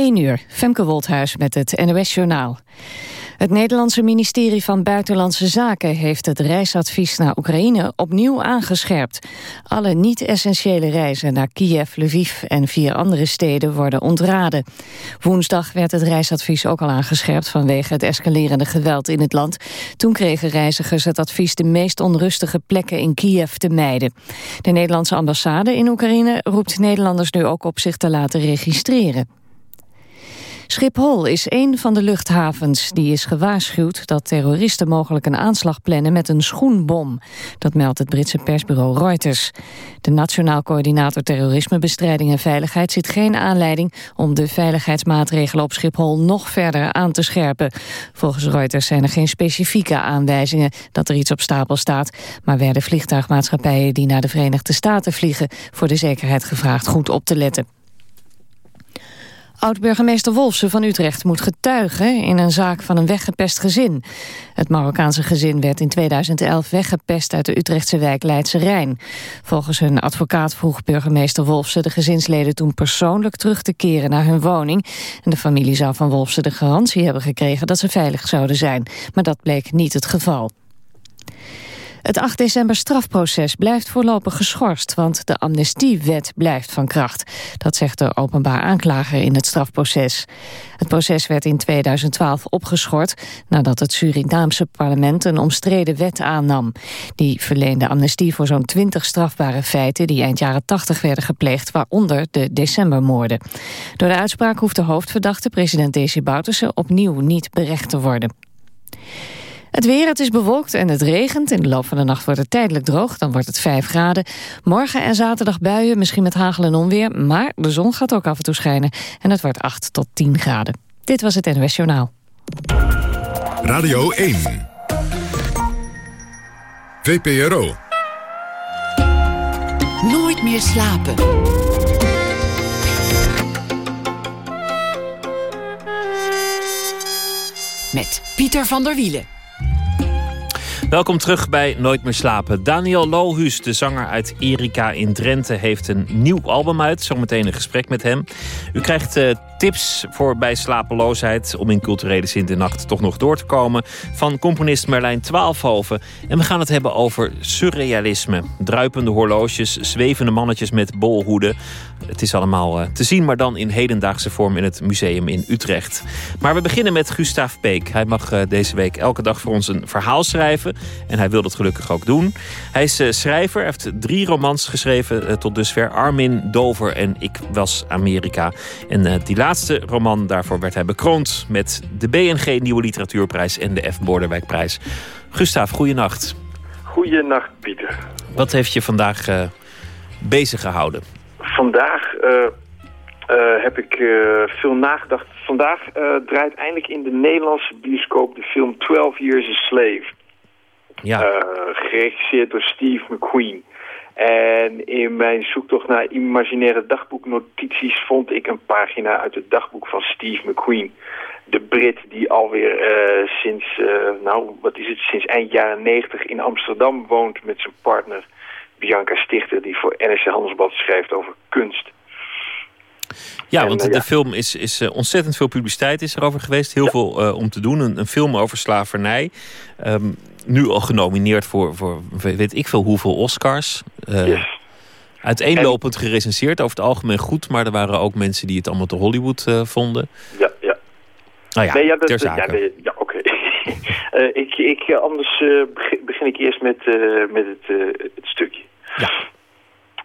1 uur, Femke Wolthuis met het NOS Journaal. Het Nederlandse ministerie van Buitenlandse Zaken heeft het reisadvies naar Oekraïne opnieuw aangescherpt. Alle niet-essentiële reizen naar Kiev, Lviv en vier andere steden worden ontraden. Woensdag werd het reisadvies ook al aangescherpt vanwege het escalerende geweld in het land. Toen kregen reizigers het advies de meest onrustige plekken in Kiev te mijden. De Nederlandse ambassade in Oekraïne roept Nederlanders nu ook op zich te laten registreren. Schiphol is een van de luchthavens die is gewaarschuwd dat terroristen mogelijk een aanslag plannen met een schoenbom. Dat meldt het Britse persbureau Reuters. De Nationaal Coördinator Terrorismebestrijding en Veiligheid ziet geen aanleiding om de veiligheidsmaatregelen op Schiphol nog verder aan te scherpen. Volgens Reuters zijn er geen specifieke aanwijzingen dat er iets op stapel staat, maar werden vliegtuigmaatschappijen die naar de Verenigde Staten vliegen voor de zekerheid gevraagd goed op te letten. Oud-burgemeester Wolfsen van Utrecht moet getuigen in een zaak van een weggepest gezin. Het Marokkaanse gezin werd in 2011 weggepest uit de Utrechtse wijk Leidse Rijn. Volgens hun advocaat vroeg burgemeester Wolfsen de gezinsleden toen persoonlijk terug te keren naar hun woning. En de familie zou van Wolfsen de garantie hebben gekregen dat ze veilig zouden zijn. Maar dat bleek niet het geval. Het 8 december strafproces blijft voorlopig geschorst... want de amnestiewet blijft van kracht. Dat zegt de openbaar aanklager in het strafproces. Het proces werd in 2012 opgeschort... nadat het Surinaamse parlement een omstreden wet aannam. Die verleende amnestie voor zo'n 20 strafbare feiten... die eind jaren 80 werden gepleegd, waaronder de decembermoorden. Door de uitspraak hoeft de hoofdverdachte, president Desi Bouterse... opnieuw niet berecht te worden. Het weer, het is bewolkt en het regent. In de loop van de nacht wordt het tijdelijk droog, dan wordt het 5 graden. Morgen en zaterdag buien, misschien met hagel en onweer... maar de zon gaat ook af en toe schijnen en het wordt 8 tot 10 graden. Dit was het NOS Journaal. Radio 1. VPRO. Nooit meer slapen. Met Pieter van der Wielen. Welkom terug bij Nooit meer slapen. Daniel Lohuus, de zanger uit Erika in Drenthe, heeft een nieuw album uit. Zometeen een gesprek met hem. U krijgt uh, tips voor bij slapeloosheid om in culturele zin de nacht toch nog door te komen van componist Merlijn Twaalfhoven. En we gaan het hebben over surrealisme. Druipende horloges, zwevende mannetjes met bolhoeden. Het is allemaal uh, te zien, maar dan in hedendaagse vorm in het museum in Utrecht. Maar we beginnen met Gustav Peek. Hij mag uh, deze week elke dag voor ons een verhaal schrijven. En hij wil dat gelukkig ook doen. Hij is uh, schrijver, heeft drie romans geschreven tot dusver. Armin, Dover en Ik was Amerika. En die laatste roman, daarvoor werd hij bekroond... met de BNG Nieuwe Literatuurprijs en de F. Borderwijkprijs. Gustav, goeienacht. Goeienacht, Pieter. Wat heeft je vandaag uh, bezig gehouden? Vandaag uh, uh, heb ik veel nagedacht. Vandaag draait eindelijk in de Nederlandse bioscoop de film 12 Years a Slave. Ja. geregisseerd door Steve McQueen. En in mijn zoektocht naar imaginaire dagboeknotities vond ik een pagina uit het dagboek van Steve McQueen. De Brit die alweer uh, sinds, uh, nou wat is het, sinds eind jaren 90 in Amsterdam woont met zijn partner Bianca Stichter die voor NRC Handelsblad schrijft over kunst. Ja, en, want de ja. film is, is ontzettend veel publiciteit is erover geweest. Heel ja. veel om te doen. Een, een, film over slavernij. Um, nu al genomineerd voor, voor weet ik veel hoeveel Oscars. Uh, yes. Uiteenlopend en... gerecenseerd. Over het algemeen goed. Maar er waren ook mensen die het allemaal te Hollywood vonden. Ja, ja. Nou ja, nee, ja, dat, ter zake. Ja, nee, ja oké. Okay. ik, ik, anders begin, begin, ik eerst met, met het, het stukje. Ja.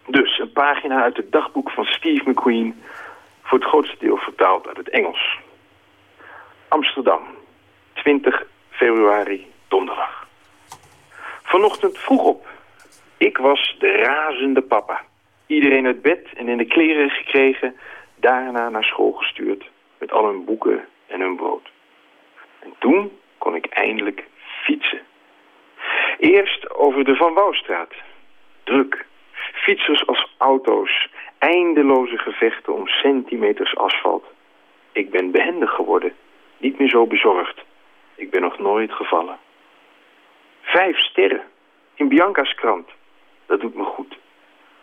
Dus een pagina uit het dagboek van Steve McQueen voor het grootste deel vertaald uit het Engels. Amsterdam, 20 februari, donderdag. Vanochtend vroeg op. Ik was de razende papa. Iedereen uit bed en in de kleren gekregen, daarna naar school gestuurd met al hun boeken en hun brood. En toen kon ik eindelijk fietsen. Eerst over de Van Wouwstraat. Druk. Fietsers als auto's, eindeloze gevechten om centimeters asfalt. Ik ben behendig geworden, niet meer zo bezorgd. Ik ben nog nooit gevallen. Vijf sterren, in Bianca's krant. Dat doet me goed.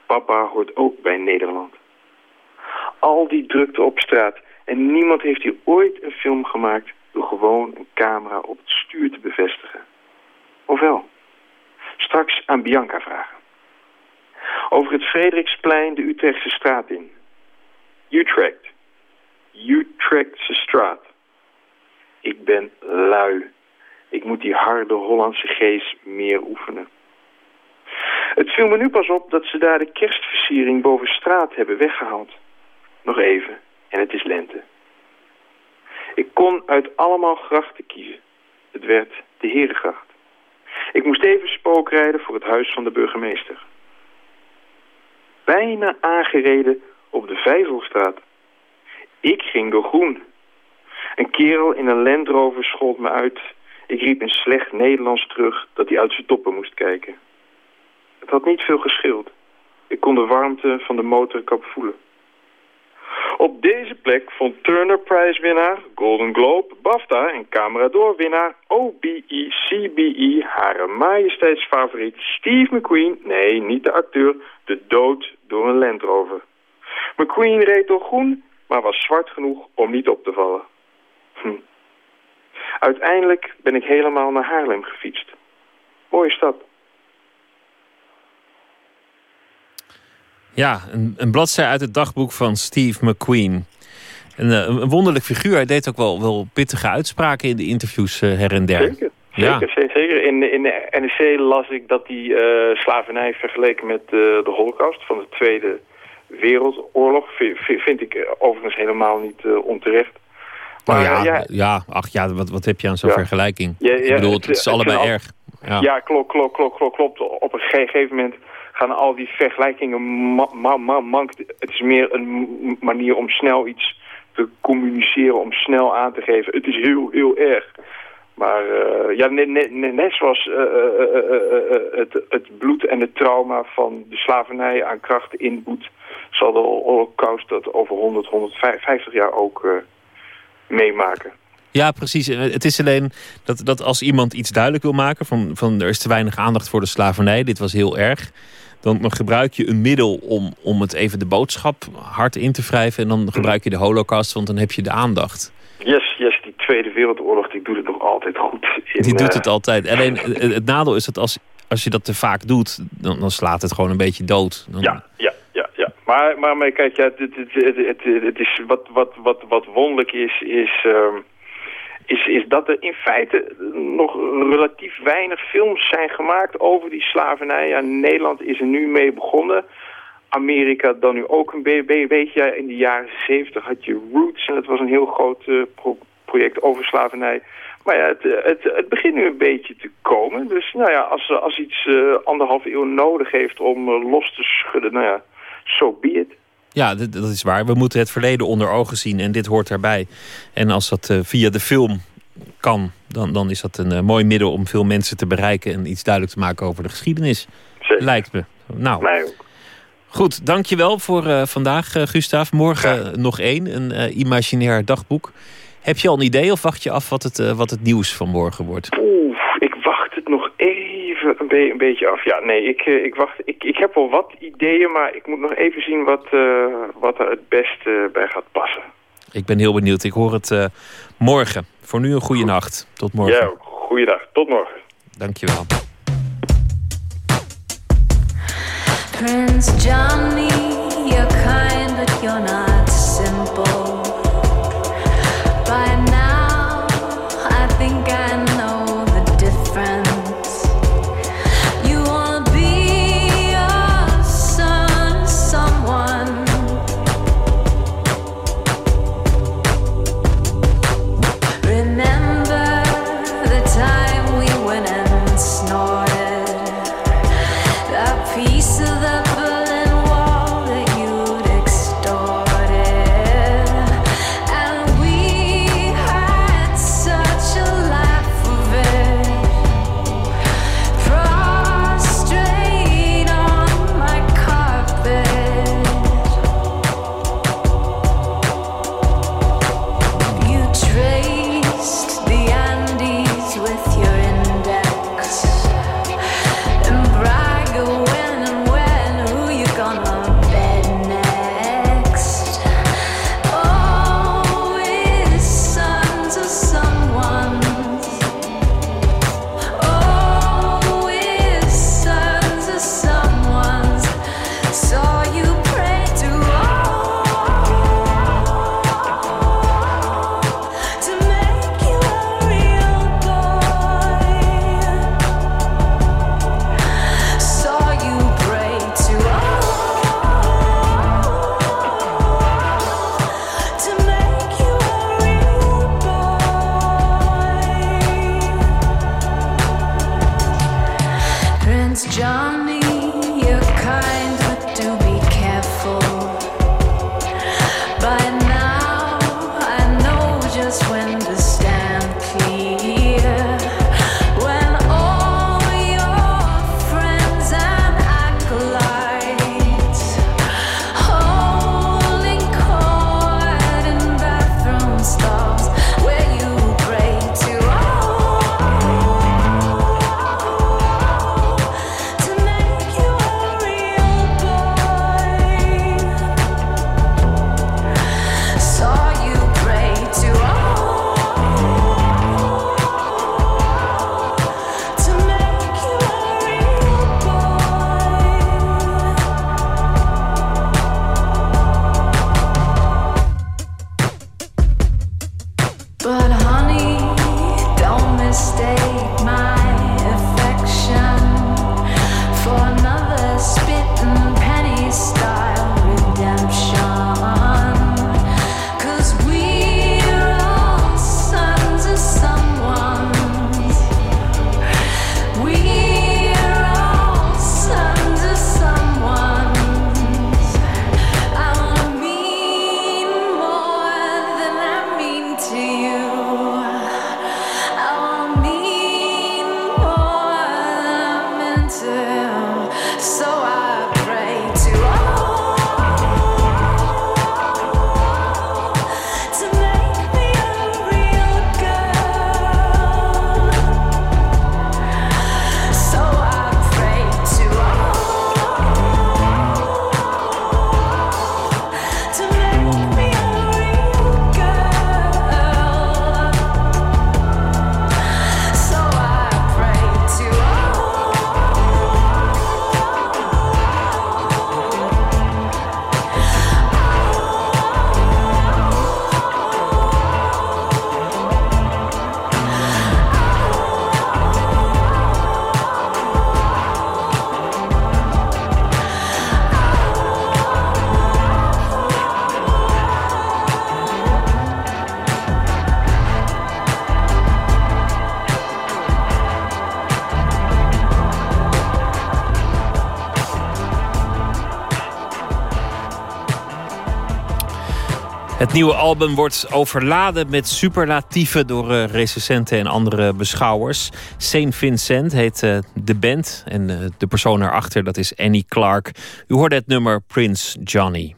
Papa hoort ook bij Nederland. Al die drukte op straat En niemand heeft hier ooit een film gemaakt door gewoon een camera op het stuur te bevestigen. Of wel? Straks aan Bianca vragen. Over het Frederiksplein de Utrechtse straat in. Utrecht. Utrechtse straat. Ik ben lui. Ik moet die harde Hollandse geest meer oefenen. Het viel me nu pas op dat ze daar de kerstversiering boven straat hebben weggehaald. Nog even, en het is lente. Ik kon uit allemaal grachten kiezen. Het werd de Herengracht. Ik moest even spookrijden voor het huis van de burgemeester. Bijna aangereden op de Vijzelstraat. Ik ging door groen. Een kerel in een Land Rover schold me uit. Ik riep in slecht Nederlands terug dat hij uit zijn toppen moest kijken. Het had niet veel geschild. Ik kon de warmte van de motorkap voelen. Op deze plek vond Turner Prize winnaar, Golden Globe, BAFTA en Camera Door winnaar OBE CBE Hare Majesteitsfavoriet Steve McQueen, nee niet de acteur, de dood door een Land Rover. McQueen reed door groen, maar was zwart genoeg om niet op te vallen. Hm. Uiteindelijk ben ik helemaal naar Haarlem gefietst. Mooie stad. Ja, een, een bladzij uit het dagboek van Steve McQueen. Een, eh, een wonderlijk figuur. Hij deed ook wel, wel pittige uitspraken in de interviews uh, her en der. Zeker. Ja. Zeker, zeker. In, in de NEC las ik dat die uh, slavernij vergeleken met uh, de holocaust van de Tweede Wereldoorlog... vind, ik overigens helemaal niet onterecht. Maar ja, ja, ja, ach ja, wat, wat heb je aan zo'n vergelijking? ik bedoel, het, is allebei erg. Ja, ja klopt, klopt, klopt, klopt, klopt. Op een gegeven moment gaan al die vergelijkingen mank. Het is meer een manier om snel iets te communiceren, om snel aan te geven. Het is heel, heel erg. Maar uh, ja, net, net, net het, het bloed en het trauma van de slavernij aan krachten inboet... zal de holocaust dat over 100, 150 jaar ook meemaken. Ja, precies. Het is alleen dat, dat als iemand iets duidelijk wil maken... Van, van er is te weinig aandacht voor de slavernij, dit was heel erg... dan, dan gebruik je een middel om, om het even de boodschap hard in te wrijven... en dan gebruik je de holocaust, want dan heb je de aandacht. Yes, yes, die Tweede Wereldoorlog die doet het nog altijd goed. In, die doet het altijd. Alleen het, nadeel is dat als, als je dat te vaak doet, dan, dan slaat het gewoon een beetje dood. Dan... Ja, ja, ja, ja. Maar, maar, maar kijk, ja, het, het, het, het, is wat, wat, wat, wat wonderlijk is, is... Uh, is, is dat er in feite nog relatief weinig films zijn gemaakt over die slavernij. Ja, Nederland is er nu mee begonnen. Amerika dan nu ook een beetje. In de jaren zeventig had je Roots en dat was een heel groot uh, project over slavernij. Maar ja, het, het, het, begint nu een beetje te komen. Dus nou ja, als, als iets uh, anderhalf eeuw nodig heeft om uh, los te schudden, nou ja, so be it. Ja, dat is waar. We moeten het verleden onder ogen zien en dit hoort daarbij. En als dat uh, via de film kan, dan, dan is dat een uh, mooi middel om veel mensen te bereiken en iets duidelijk te maken over de geschiedenis. Zeker. Lijkt me. Nou. Mij ook. Goed, dankjewel voor uh, vandaag, Gustav. Morgen nog één, een imaginair dagboek. Heb je al een idee of wacht je af wat het, wat het nieuws van morgen wordt? Oeh, ik wacht het nog even een, be een beetje af. Ja, nee, ik, ik, wacht, ik, ik heb wel wat ideeën, maar ik moet nog even zien wat, uh, wat er het beste bij gaat passen. Ik ben heel benieuwd. Ik hoor het uh, morgen. Voor nu een goede nacht. Tot morgen. Ja, goeiedag. Tot morgen. Dankjewel. Prince Johnny, you're kind but you're not Het nieuwe album wordt overladen met superlatieven door uh, recensenten en andere beschouwers. Saint Vincent heet uh, de band en uh, de persoon erachter dat is Annie Clark. U hoorde het nummer Prince Johnny.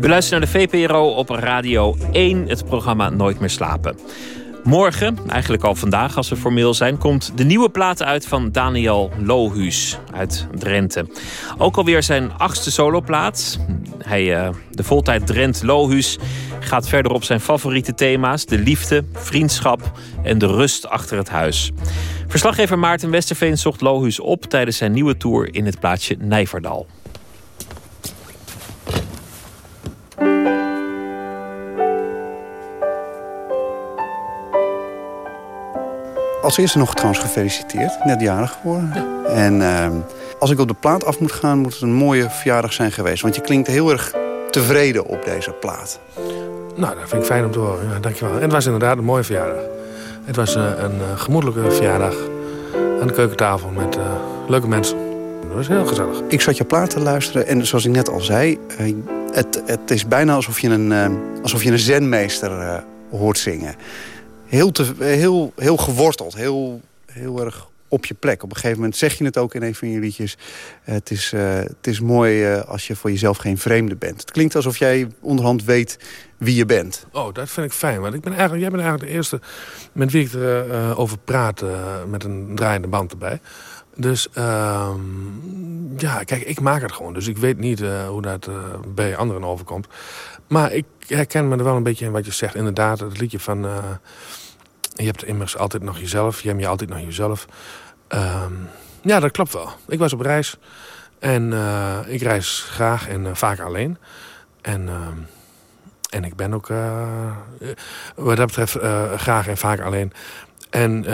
We luisteren naar de VPRO op Radio 1, het programma Nooit meer slapen. Morgen, eigenlijk al vandaag als we formeel zijn... komt de nieuwe plaat uit van Daniel Lohuus uit Drenthe. Ook alweer zijn achtste soloplaat. Hij, uh, de voltijd Drent Lohuus gaat verder op zijn favoriete thema's... de liefde, vriendschap en de rust achter het huis. Verslaggever Maarten Westerveen zocht Lohuus op... tijdens zijn nieuwe tour in het plaatsje Nijverdal. Als eerste nog trouwens gefeliciteerd, net jarig geworden. En uh, als ik op de plaat af moet gaan, moet het een mooie verjaardag zijn geweest. Want je klinkt heel erg tevreden op deze plaat. Nou, dat vind ik fijn om te horen. Ja, dankjewel. En het was inderdaad een mooie verjaardag. Het was uh, een uh, gemoedelijke verjaardag aan de keukentafel met uh, leuke mensen. Dat was heel gezellig. Ik zat je plaat te luisteren en zoals ik net al zei... het, het is bijna alsof je een, alsof je een zenmeester hoort zingen heel, te, heel, heel geworteld, heel, heel erg op je plek. Op een gegeven moment zeg je het ook in een van je liedjes. Het is, uh, het is mooi uh, als je voor jezelf geen vreemde bent. Het klinkt alsof jij onderhand weet wie je bent. Oh, dat vind ik fijn. Want ik ben eigenlijk, jij bent eigenlijk de eerste met wie ik erover over praat... met een draaiende band erbij. Dus ehm, ja, kijk, ik maak het gewoon. Dus ik weet niet hoe dat bij anderen overkomt. Maar ik herken me er wel een beetje in wat je zegt. Inderdaad, het liedje van... Je hebt immers altijd nog jezelf. Je hebt je altijd nog jezelf. Um, ja, dat klopt wel. Ik was op reis. En uh, ik reis graag en vaak alleen. En, en ik ben ook wat dat betreft graag en vaak alleen. En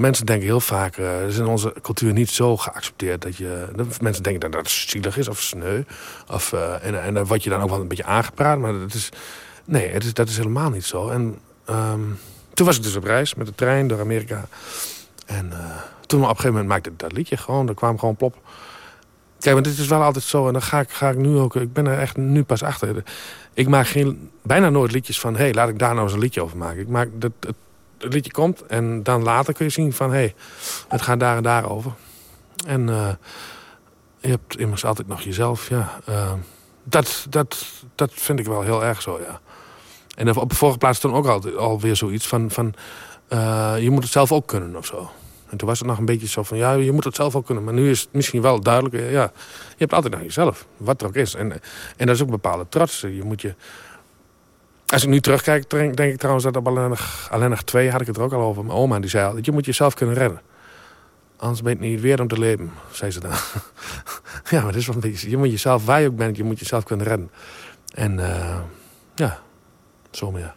mensen denken heel vaak... het is in onze cultuur niet zo geaccepteerd... dat je... Mensen denken dat dat zielig is of sneu. Of, en, en dan je dan ook wel een beetje aangepraat. Maar dat is... Nee, het is, dat is helemaal niet zo. En... Um, toen was ik dus op reis met de trein door Amerika. En uh, toen op een gegeven moment maakte ik dat liedje gewoon. Er kwam gewoon plop. Kijk, want dit is wel altijd zo. En dan ga ik, ga ik nu ook... Ik ben er echt nu pas achter. Ik maak geen, bijna nooit liedjes van... hé, hey, laat ik daar nou eens een liedje over maken. Ik maak dat het, liedje komt en dan later kun je zien van... hé, hey, het gaat daar en daar over. En uh, je hebt immers altijd nog jezelf, ja. Uh, dat, dat, dat vind ik wel heel erg zo, ja. En op de vorige plaats stond ook al, alweer zoiets van... van uh, je moet het zelf ook kunnen of zo. En toen was het nog een beetje zo van, ja, je moet het zelf ook kunnen. Maar nu is het misschien wel duidelijk, ja, je hebt altijd naar jezelf. Wat er ook is. En, en dat is ook een bepaalde trots. Je moet je... Als ik nu terugkijk, denk ik trouwens dat op alleen nog, twee had ik het er ook al over. Mijn oma die zei al, je moet jezelf kunnen redden. Anders ben je niet weer om te leven, zei ze dan. ja, maar dat is wel een beetje... Je moet jezelf, waar je ook bent, je moet jezelf kunnen redden. En uh, ja, zo meer.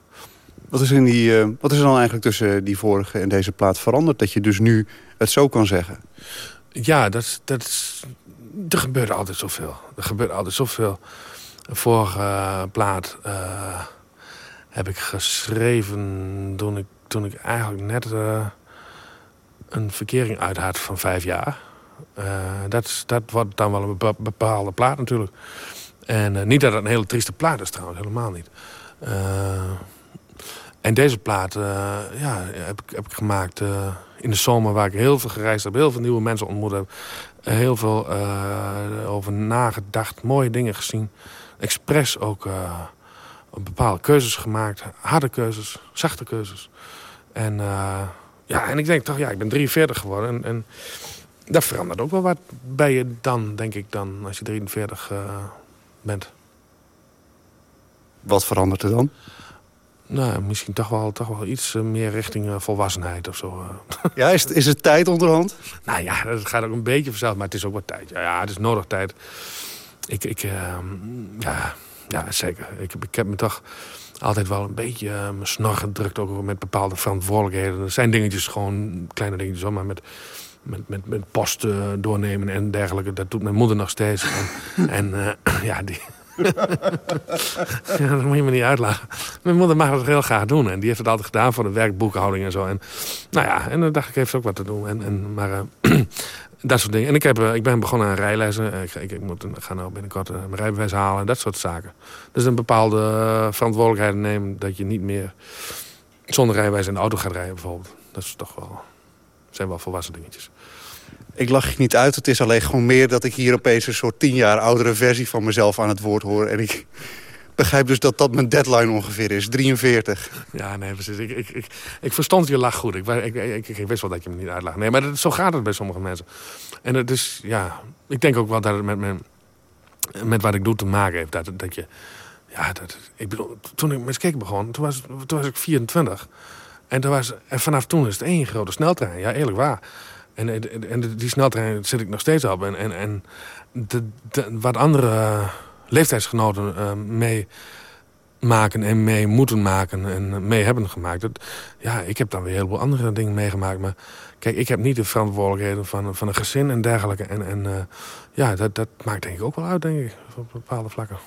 Wat is, in die, uh, wat is er dan eigenlijk tussen die vorige en deze plaat veranderd... dat je dus nu het zo kan zeggen? Ja, dat, dat er gebeurt altijd zoveel. Er gebeurt altijd zoveel. De vorige uh, plaat uh, heb ik geschreven toen ik, toen ik eigenlijk net een verkering uit had van vijf jaar. dat, dat wordt dan wel een bepaalde plaat natuurlijk. En niet dat het een hele trieste plaat is trouwens, helemaal niet. Uh, en deze plaat uh, ja, heb, ik, heb ik gemaakt uh, in de zomer... waar ik heel veel gereisd heb, heel veel nieuwe mensen ontmoet heb. heel veel over nagedacht, mooie dingen gezien. Expres ook bepaalde keuzes gemaakt. Harde keuzes, zachte keuzes. En, ja, en ik denk toch, ja, ik ben 43 geworden. En, en dat verandert ook wel wat bij je dan, denk ik dan, als je 43 bent. Wat verandert er dan? Nou, misschien toch wel, toch wel iets eh, meer richting uh, volwassenheid of zo. Eh. Ja, is het, is het tijd onderhand? nou ja, dat gaat ook een beetje vanzelf, maar het is ook wat tijd. Ja, ja het is nodig tijd. Ik, ik uh, ja, ja, zeker. Ik, ik heb me toch altijd wel een beetje uh, mijn snor gedrukt, ook met bepaalde verantwoordelijkheden. Er zijn dingetjes, gewoon kleine dingetjes, maar met, met, met, met post doornemen en dergelijke. Dat doet mijn moeder nog steeds. en, en ja, die ja, dat moet je me niet uitlachen. Mijn moeder mag het heel graag doen. En die heeft het altijd gedaan voor de werkboekhouding en zo. En, nou ja, en dan dacht ik, heeft ze ook wat te doen. En, en, maar uh, dat soort dingen. En ik, heb, eh, ik ben begonnen aan rijlessen. Ik, ik, ik moet, ga nou binnenkort mijn rijbewijs halen. Dat soort zaken. Dus een bepaalde verantwoordelijkheid nemen... dat je niet meer zonder rijbewijs in de auto gaat rijden bijvoorbeeld. Dat is toch wel, zijn wel volwassen dingetjes. Ik lach je niet uit. Het is alleen gewoon meer dat ik hier opeens een soort tien jaar oudere versie van mezelf aan het woord hoor. En ik begrijp dus dat dat mijn deadline ongeveer is. 43. Ja, nee, precies. Ik, ik, ik, ik je lach goed. Ik, wist wel dat je me niet uitlacht. Nee, maar dat, zo gaat het bij sommige mensen. En het is, ja... Ik denk ook wel dat het met, met, met wat ik doe te maken heeft. Dat, dat je... Ja, dat, ik bedoel, toen ik met begon, toen was, was ik 24. En, was, en vanaf toen is het één grote sneltrein. Ja, eerlijk waar. En, en, die sneltrein zit ik nog steeds op. En, en, en wat andere leeftijdsgenoten uh, mee maken en mee moeten maken en mee hebben gemaakt. Dat, ja, ik heb dan weer heel veel andere dingen meegemaakt. Maar kijk, ik heb niet de verantwoordelijkheden van, van een gezin en dergelijke. En, en uh, ja, dat, dat maakt denk ik ook wel uit, denk ik, op bepaalde vlakken.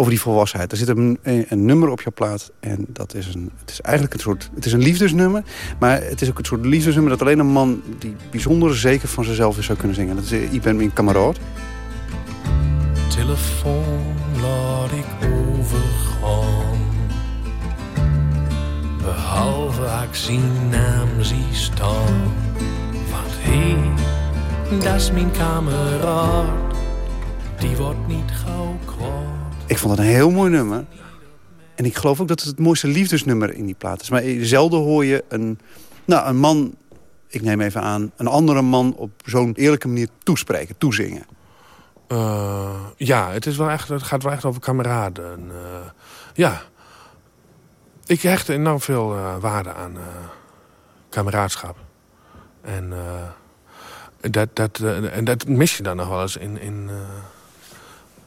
Over die volwassenheid. Er zit een, een, nummer op jouw plaat. En dat is een, het is eigenlijk een soort. Het is een liefdesnummer. Maar het is ook een soort liefdesnummer dat alleen een man die bijzonder zeker van zichzelf is zou kunnen zingen. Dat is Ik ben mijn kameraad telefoon laat ik overgaan. Behalve ik zien naam zie staan. Want hé, dat is mijn kameraad. Die wordt niet gauw kwaad. Ik vond het een heel mooi nummer. En ik geloof ook dat het het mooiste liefdesnummer in die plaat is. Maar zelden hoor je een, nou, een man, ik neem even aan... een andere man op zo'n eerlijke manier toespreken, toezingen. Uh, ja, het, is wel echt, het gaat wel echt over kameraden. Uh, ja. Ik hecht enorm veel uh, waarde aan kameraadschap. En, dat, dat, en dat mis je dan nog wel eens in, in,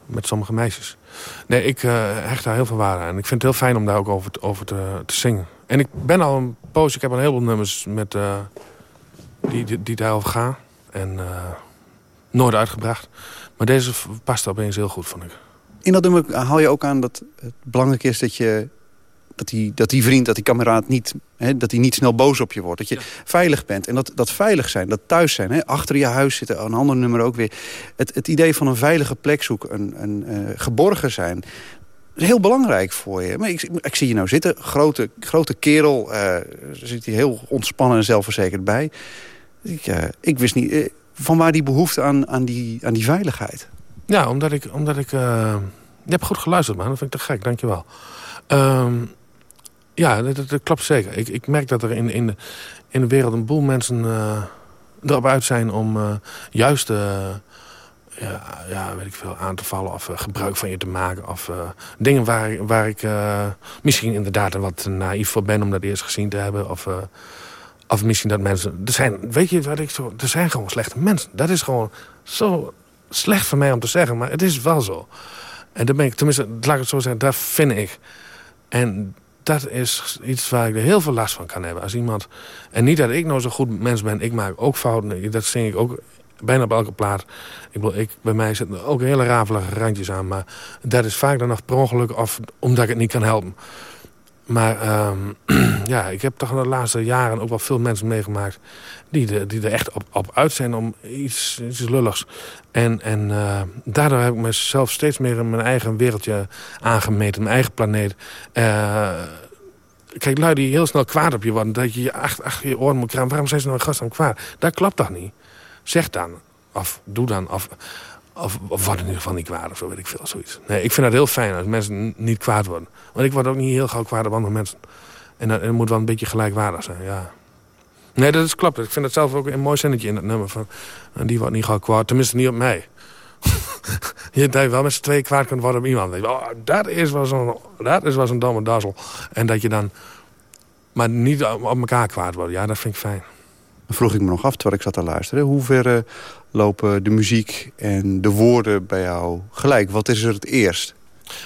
met sommige meisjes. Nee, ik hecht daar heel veel waarde aan. Ik vind het heel fijn om daar ook over, over te, te zingen. En ik ben al een poos, ik heb een heleboel nummers met, die, die, die daarover gaan. En nooit uitgebracht. Maar deze past opeens heel goed, vond ik. In dat nummer haal je ook aan dat het belangrijk is dat je dat die, dat die vriend, dat die kameraad niet, hè, dat hij niet snel boos op je wordt. Dat je veilig bent. En dat, dat veilig zijn, dat thuis zijn. Hè, achter je huis zitten, een ander nummer ook weer. Het, het idee van een veilige plek zoeken, een, een uh, geborgen zijn. is heel belangrijk voor je. Maar ik, ik zie je nou zitten, grote, grote kerel. Uh, zit hij heel ontspannen en zelfverzekerd bij. Ik, uh, ik wist niet van waar die behoefte aan, aan, die, aan die veiligheid? Ja, omdat ik... Omdat ik je hebt goed geluisterd, man. Dat vind ik te gek, dankjewel. Um, ja, dat, klopt zeker. Ik, ik merk dat er in, in, de, in de wereld een boel mensen uh, erop uit zijn... om uh, juist ja, ja, weet ik veel, aan te vallen of gebruik van je te maken. Of dingen waar, waar ik misschien inderdaad wat naïef voor ben... om dat eerst gezien te hebben. Of of misschien dat mensen... Er zijn, weet je wat ik zo... Er zijn gewoon slechte mensen. Dat is gewoon zo slecht voor mij om te zeggen. Maar het is wel zo. En dan ben ik, tenminste, laat het zo zeggen, dat vind ik. En dat is iets waar ik er heel veel last van kan hebben. Als iemand... En niet dat ik nou zo goed mens ben. Ik maak ook fouten. Dat zing ik ook bijna op elke plaat. Ik bedoel, ik, bij mij zitten ook hele rafelige randjes aan. Maar dat is vaak dan nog per ongeluk of omdat ik het niet kan helpen. Maar um, ja, ik heb toch de laatste jaren ook wel veel mensen meegemaakt... die, die er echt op, op uit zijn om iets, iets lulligs. En, en uh, daardoor heb ik mezelf steeds meer in mijn eigen wereldje aangemeten. Mijn eigen planeet. Uh, kijk, lui die heel snel kwaad op je worden... dat je je achter, achter je oren moet krijgen. Waarom zijn ze nou gast aan kwaad? Dat klopt toch niet? Zeg dan. Of doe dan. Of, of, of wat in ieder geval niet kwaad of zo, weet ik veel. Zoiets. Nee, ik vind dat heel fijn als mensen niet kwaad worden. Want ik word ook niet heel gauw kwaad op andere mensen. En dat, moet wel een beetje gelijkwaardig zijn, ja. Nee, dat is klopt. Ik vind het zelf ook een mooi zinnetje in dat nummer. Van, eh, die wordt niet gauw kwaad, tenminste niet op mij. je dat wel met z'n twee kwaad kunt worden op iemand. Oh, dat is wel zo'n zo domme dazzel. En dat je dan... Maar niet op elkaar kwaad wordt. Ja, dat vind ik fijn. Vroeg ik me nog af, terwijl ik zat te luisteren. Hoe ver uh, lopen de muziek en de woorden bij jou gelijk? Wat is er het eerst?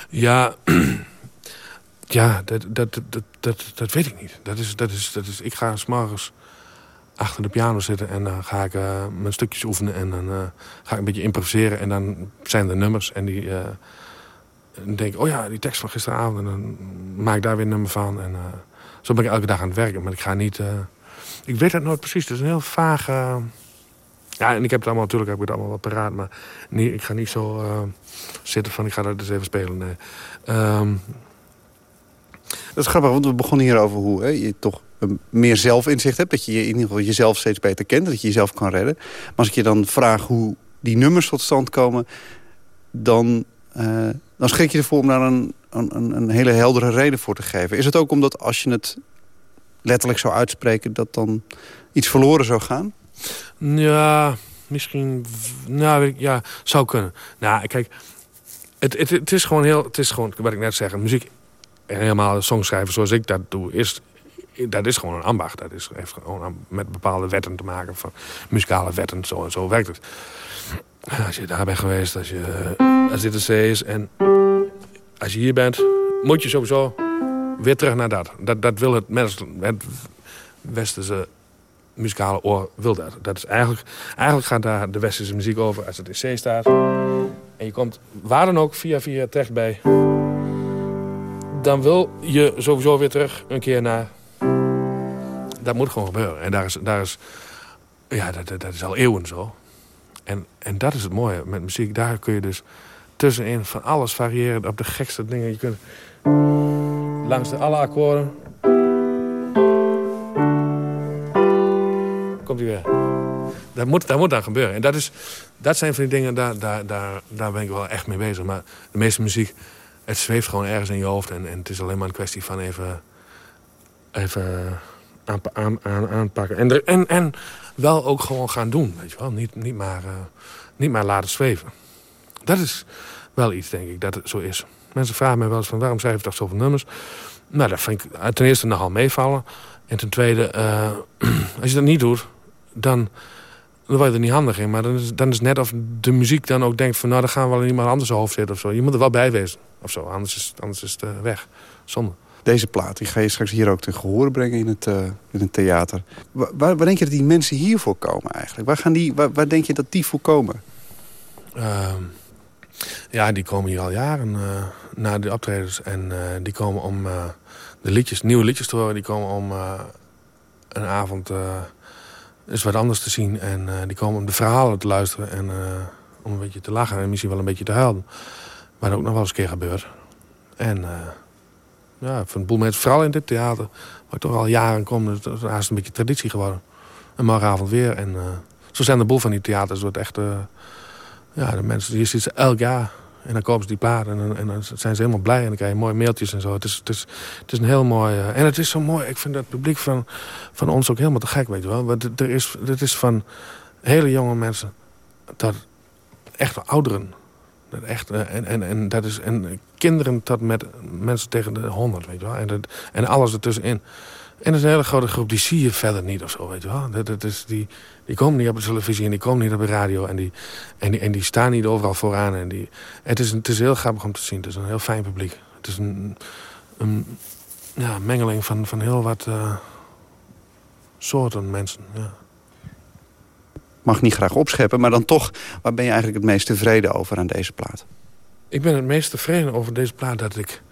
Ja, ja dat, dat, dat, dat, dat weet ik niet. Dat is, dat is, dat is, ik ga s'morgens achter de piano zitten en dan ga ik uh, mijn stukjes oefenen. En dan uh, ga ik een beetje improviseren en dan zijn er nummers. En die dan denk ik, oh ja, die tekst van gisteravond. En dan maak ik daar weer een nummer van. En zo ben ik elke dag aan het werken. Maar ik ga niet... ik weet dat nooit precies. Het is een heel vage Ja, en ik heb het allemaal, natuurlijk heb ik het allemaal wel paraat. Maar ik ga niet zo eh, zitten van, ik ga dat eens even spelen. Nee. Ehm, Dat is grappig, want we begonnen hier over hoe hè, je toch meer zelfinzicht hebt. Dat je in ieder geval jezelf steeds beter kent. Dat je jezelf kan redden. Maar als ik je dan vraag hoe die nummers tot stand komen... dan, eh, dan schrik je ervoor om daar een, een- een hele heldere reden voor te geven. Is het ook omdat als je het letterlijk zou uitspreken... dat dan iets verloren zou gaan? Ja, misschien... Nou, ja, zou kunnen. Nou, kijk, het, het, het is gewoon heel... Het is gewoon, wat ik net zeg, muziek... En helemaal songschrijven zoals ik dat doe, is... Dat is gewoon een ambacht. Dat is, heeft gewoon met bepaalde wetten te maken. Van muzikale wetten, zo en zo werkt het. Als je daar bent geweest, als, je, als dit een C is... en als je hier bent, moet je sowieso weer terug naar dat. Dat, dat wil het, mens, westerse muzikale oor wil dat. dat is eigenlijk, eigenlijk gaat daar de westerse muziek over als het in C staat. En je komt waar dan ook via via terecht bij. Dan wil je sowieso weer terug een keer naar... Dat moet gewoon gebeuren. En daar is, daar is, ja, dat, dat- dat is al eeuwen zo. En, en dat is het mooie met muziek. Daar kun je dus tussenin van alles variëren op de gekste dingen. Je kunt langs de alle akkoorden komt hij weer. Dat moet, dat moet dan gebeuren. En dat, is, dat zijn van die dingen, daar, daar, daar, daar ben ik wel echt mee bezig. Maar de meeste muziek, het zweeft gewoon ergens in je hoofd. En, en het is alleen maar een kwestie van even, even aan, aan, aanpakken. En, en, en wel ook gewoon gaan doen, weet je wel. Niet, niet, maar, eh, niet maar laten zweven. Dat is wel iets, denk ik, dat het zo is. Mensen vragen mij wel eens van, waarom schrijf je toch zoveel nummers? Nou, dat vind ik ten eerste nogal meevallen. En ten tweede, eh, als je dat niet doet, dan, dan word je er niet handig in. Maar dan is, dan is net of de muziek dan ook denkt van... nou, dan gaan we wel in iemand anders hoofd zitten of zo. Je moet er wel bij wezen of zo, anders is, anders is het eh, weg. Zonde. Deze plaat, die ga je straks hier ook ten gehore brengen in het, eh, in het theater. Waar, waar, waar denk je dat die mensen hiervoor komen eigenlijk? Waar, gaan die, waar, waar denk je dat die voor komen? Ja, die komen hier al jaren eh na de optredens. En eh, die komen om eh, de liedjes, nieuwe liedjes te horen. Die komen om een avond eens wat anders te zien. En die komen om de verhalen te luisteren. En om een beetje te lachen en misschien wel een beetje te huilen. Wat ook nog wel eens een keer gebeurt. En ja, van een boel mensen, vooral in dit theater... waar ik toch al jaren kom, is het haast een beetje traditie geworden. En morgenavond weer. En zo zijn de boel van die theaters. Wordt echt... ja, de mensen, je ziet ze elk jaar. En dan kopen ze die plaat en, en dan zijn ze helemaal blij. En dan krijg je mooie mailtjes en zo. Het is, het is, het is een heel mooi... eh, en het is zo mooi. Ik vind het publiek van, van ons ook helemaal te gek, weet je wel. Want er is, het is van hele jonge mensen tot echt ouderen. Dat echt, eh, en, en, en, dat is, en kinderen tot met mensen tegen de honderd, weet je wel. En, dat, en alles ertussenin. En dat is een hele grote groep, die zie je verder niet of zo, weet je wel. Dat, dat is, die, die komen niet op de televisie en die komen niet op de radio. En die, en die, en die staan niet overal vooraan. En die, het, is, een- het is heel grappig om te zien. Het is een heel fijn publiek. Het is een, een ja, mengeling van, van heel wat eh, soorten mensen. Ja. Mag niet graag opscheppen, maar dan toch... waar ben je eigenlijk het meest tevreden over aan deze plaat? Ik ben het meest tevreden over deze plaat dat ik...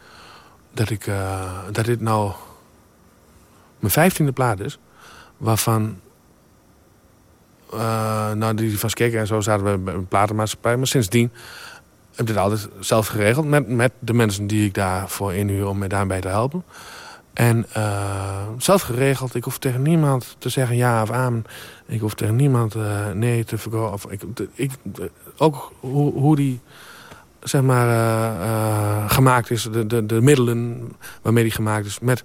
dat, ik, eh, dat dit nou mijn vijftiende plaat is. Waarvan... eh, nou, die van Skeker en zo zaten we bij een platenmaatschappij. Maar sindsdien heb ik dit altijd zelf geregeld. Met, met de mensen die ik daarvoor inhuur om me daarbij te helpen. En eh, zelf geregeld. Ik hoef tegen niemand te zeggen ja of amen. Ik hoef tegen niemand eh, nee te verkopen. Ik, ik, ook hoe, hoe die zeg maar, gemaakt is. De, de, de middelen waarmee die gemaakt is. Met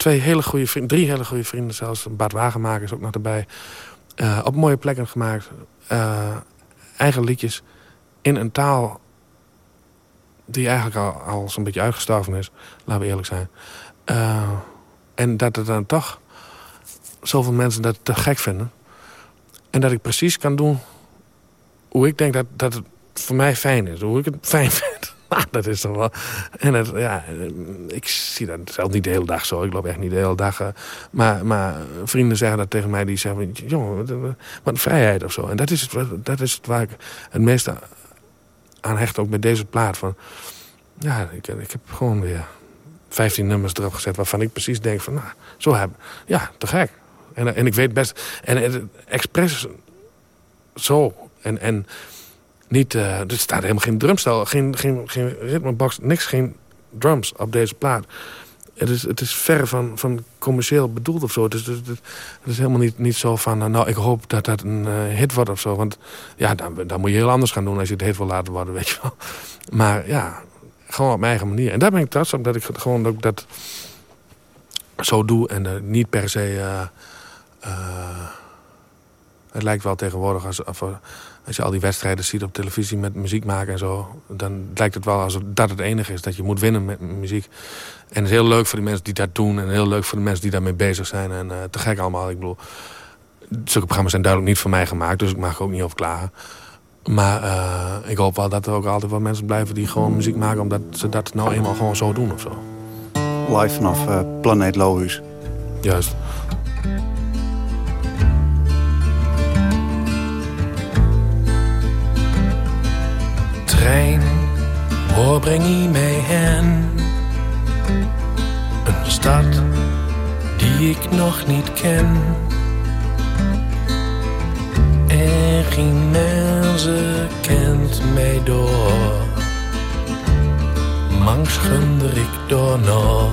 twee hele goede vrienden, drie hele goede vrienden zelfs. Bart Wagenmaker is ook nog erbij. Eh, op mooie plekken gemaakt. Eh, eigen liedjes in een taal die eigenlijk al, zo'n beetje uitgestorven is. Laten we eerlijk zijn. Eh, en dat er dan toch zoveel mensen dat te gek vinden. En dat ik precies kan doen hoe ik denk dat, dat het voor mij fijn is. Hoe ik het fijn vind. Nou, dat is toch wel... En het, ja, ik zie dat zelf niet de hele dag zo. Ik loop echt niet de hele dag. eh, maar, maar vrienden zeggen dat tegen mij. Die zeggen, jongen, wat, vrijheid of zo. En dat is, het, dat is het waar ik het meeste aan hecht. Ook met deze plaat. Van, ja, ik, ik heb gewoon weer 15 nummers erop gezet... waarvan ik precies denk van, nou, zo heb Ja, te gek. En, en ik weet best... En het expres zo. En, en niet, eh, er staat helemaal geen drumstel, geen, geen, geen ritmebox, niks, geen drums op deze plaat. Het is, het is ver van, van commercieel bedoeld of zo. Het is, het, is helemaal niet, niet zo van, eh, nou, ik hoop dat dat een eh, hit wordt of zo. Want ja, dan, dan moet je heel anders gaan doen als je het hit wil laten worden, weet je wel. Maar ja, gewoon op mijn eigen manier. En daar ben ik trots op, dat ik gewoon ook dat zo doe. En niet per se... het lijkt wel tegenwoordig als, als je al die wedstrijden ziet op televisie met muziek maken en zo... dan lijkt het wel alsof dat het enige is, dat je moet winnen met muziek. En het is heel leuk voor die mensen die dat doen... en heel leuk voor de mensen die daarmee bezig zijn. En uh, te gek allemaal. Ik bedoel, zulke programma's zijn duidelijk niet voor mij gemaakt... dus ik mag er ook niet over klagen. Maar uh, ik hoop wel dat er ook altijd wel mensen blijven die gewoon muziek maken... omdat ze dat nou eenmaal gewoon zo doen of zo. Live vanaf uh, Planeet Lohuis. Juist. Trein, waar breng je mij heen? Een stad die ik nog niet ken. En geen mensen kent mij door. Mangs gunder ik door nog.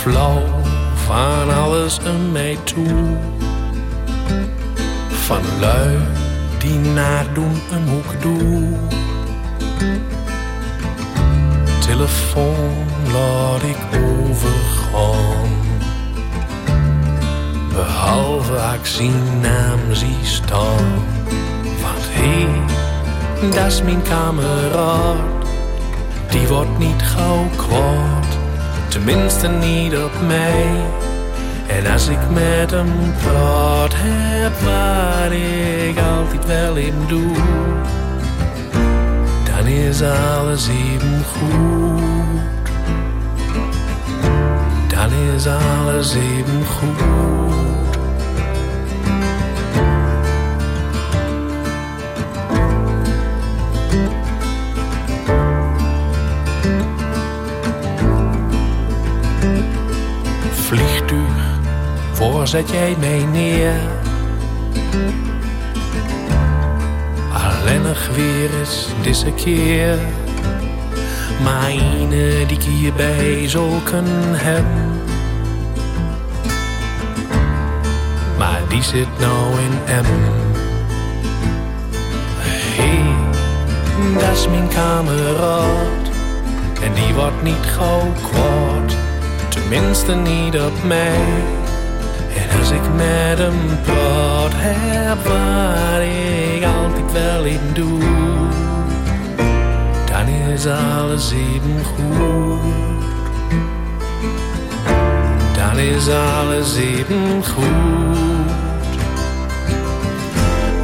Flauw van alles een mij toe. Van lui die nadoen een hoek doe. Telefoon laat ik overgaan. Behalve ik zien naam zie staan. Want hé, dat is mijn kameraad. Die wordt niet gauw kwaad tenminste niet op mij. En als ik met hem praat heb wat ik altijd wel in doe, dan is alles even goed. Dan is alles even goed. Zet jij mij neer. Alleenig weer eens deze keer. Maar ene die ik zal kunnen hebben. Maar die zit nou in M. Hey, dat is mijn kameraad. En die wordt niet gauw kwaad. Tenminste niet op mij. En als ik met hem praat heb wat ik altijd wel in doe, dan is alles even goed. Dan is alles even goed.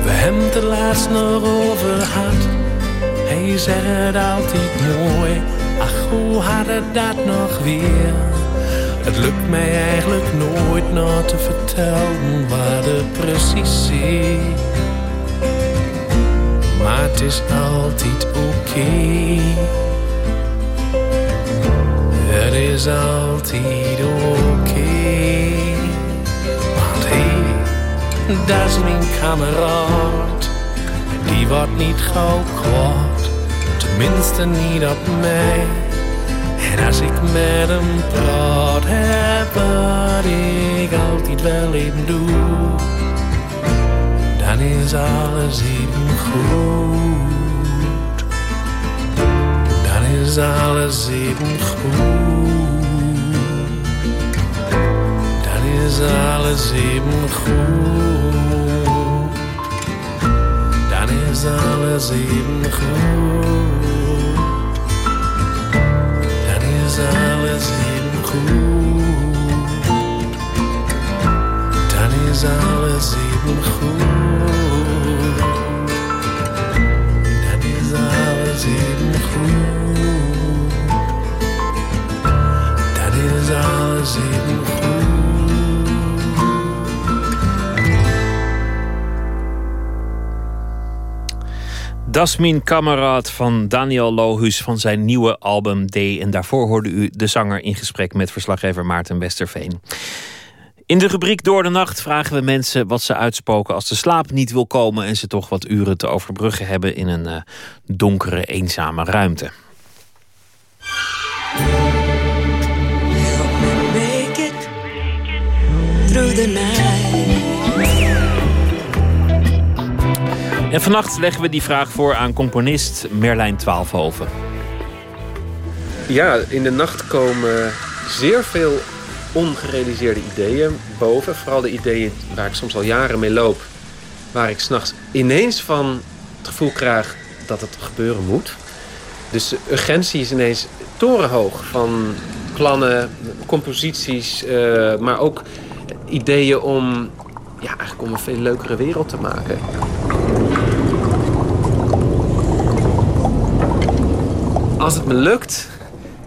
We hebben het laatst nog over gehad. Hij zegt het altijd mooi. Ach, hoe had het dat nog weer? Het lukt mij eigenlijk nooit na te vertellen wat het precies is. Maar het is altijd oké. Het is altijd oké. Want hé, dat is mijn kameraad. Die wordt niet gauw kwaad. Tenminste niet op mij. En als ik met hem praat heb wat ik altijd wel even doe, dan is alles even goed. Dan is alles even goed. Dan is alles even goed. Dan is alles even goed. Alles even goed. Dan is alles even goed. Dan is alles even goed. Dan Dasmin Kamerad van Daniel Lohus van zijn nieuwe album D. En daarvoor hoorde u de zanger in gesprek met verslaggever Maarten Westerveen. In de rubriek Door de Nacht vragen we mensen wat ze uitspoken als de slaap niet wil komen en ze toch wat uren te overbruggen hebben in een uh, donkere, eenzame ruimte. Through. En vannacht leggen we die vraag voor aan componist Merlijn Twaalfhoven. Ja, in de nacht komen zeer veel ongerealiseerde ideeën boven. Vooral de ideeën waar ik soms al jaren mee loop. Waar ik s'nachts ineens van het gevoel krijg dat het gebeuren moet. Dus de urgentie is ineens torenhoog van plannen, composities, uh, maar ook ideeën om, ja, eigenlijk om een veel leukere wereld te maken. Als het me lukt,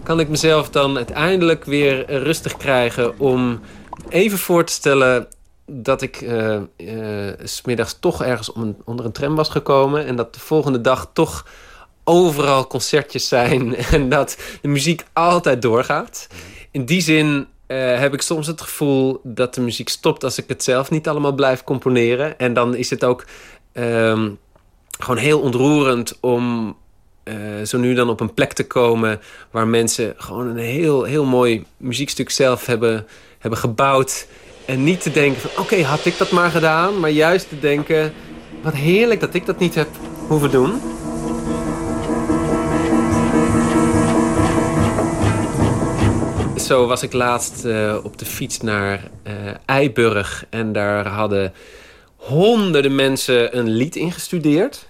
kan ik mezelf dan uiteindelijk weer rustig krijgen om even voor te stellen dat ik uh, uh, smiddags toch ergens onder een tram was gekomen en dat de volgende dag toch overal concertjes zijn en dat de muziek altijd doorgaat. In die zin uh, heb ik soms het gevoel dat de muziek stopt als ik het zelf niet allemaal blijf componeren. En dan is het ook um, gewoon heel ontroerend om uh, zo nu dan op een plek te komen waar mensen gewoon een heel, heel mooi muziekstuk zelf hebben, hebben gebouwd. En niet te denken van oké, had ik dat maar gedaan. Maar juist te denken, wat heerlijk dat ik dat niet heb hoeven doen. Zo was ik laatst uh, op de fiets naar uh, Eiburg. En daar hadden honderden mensen een lied ingestudeerd.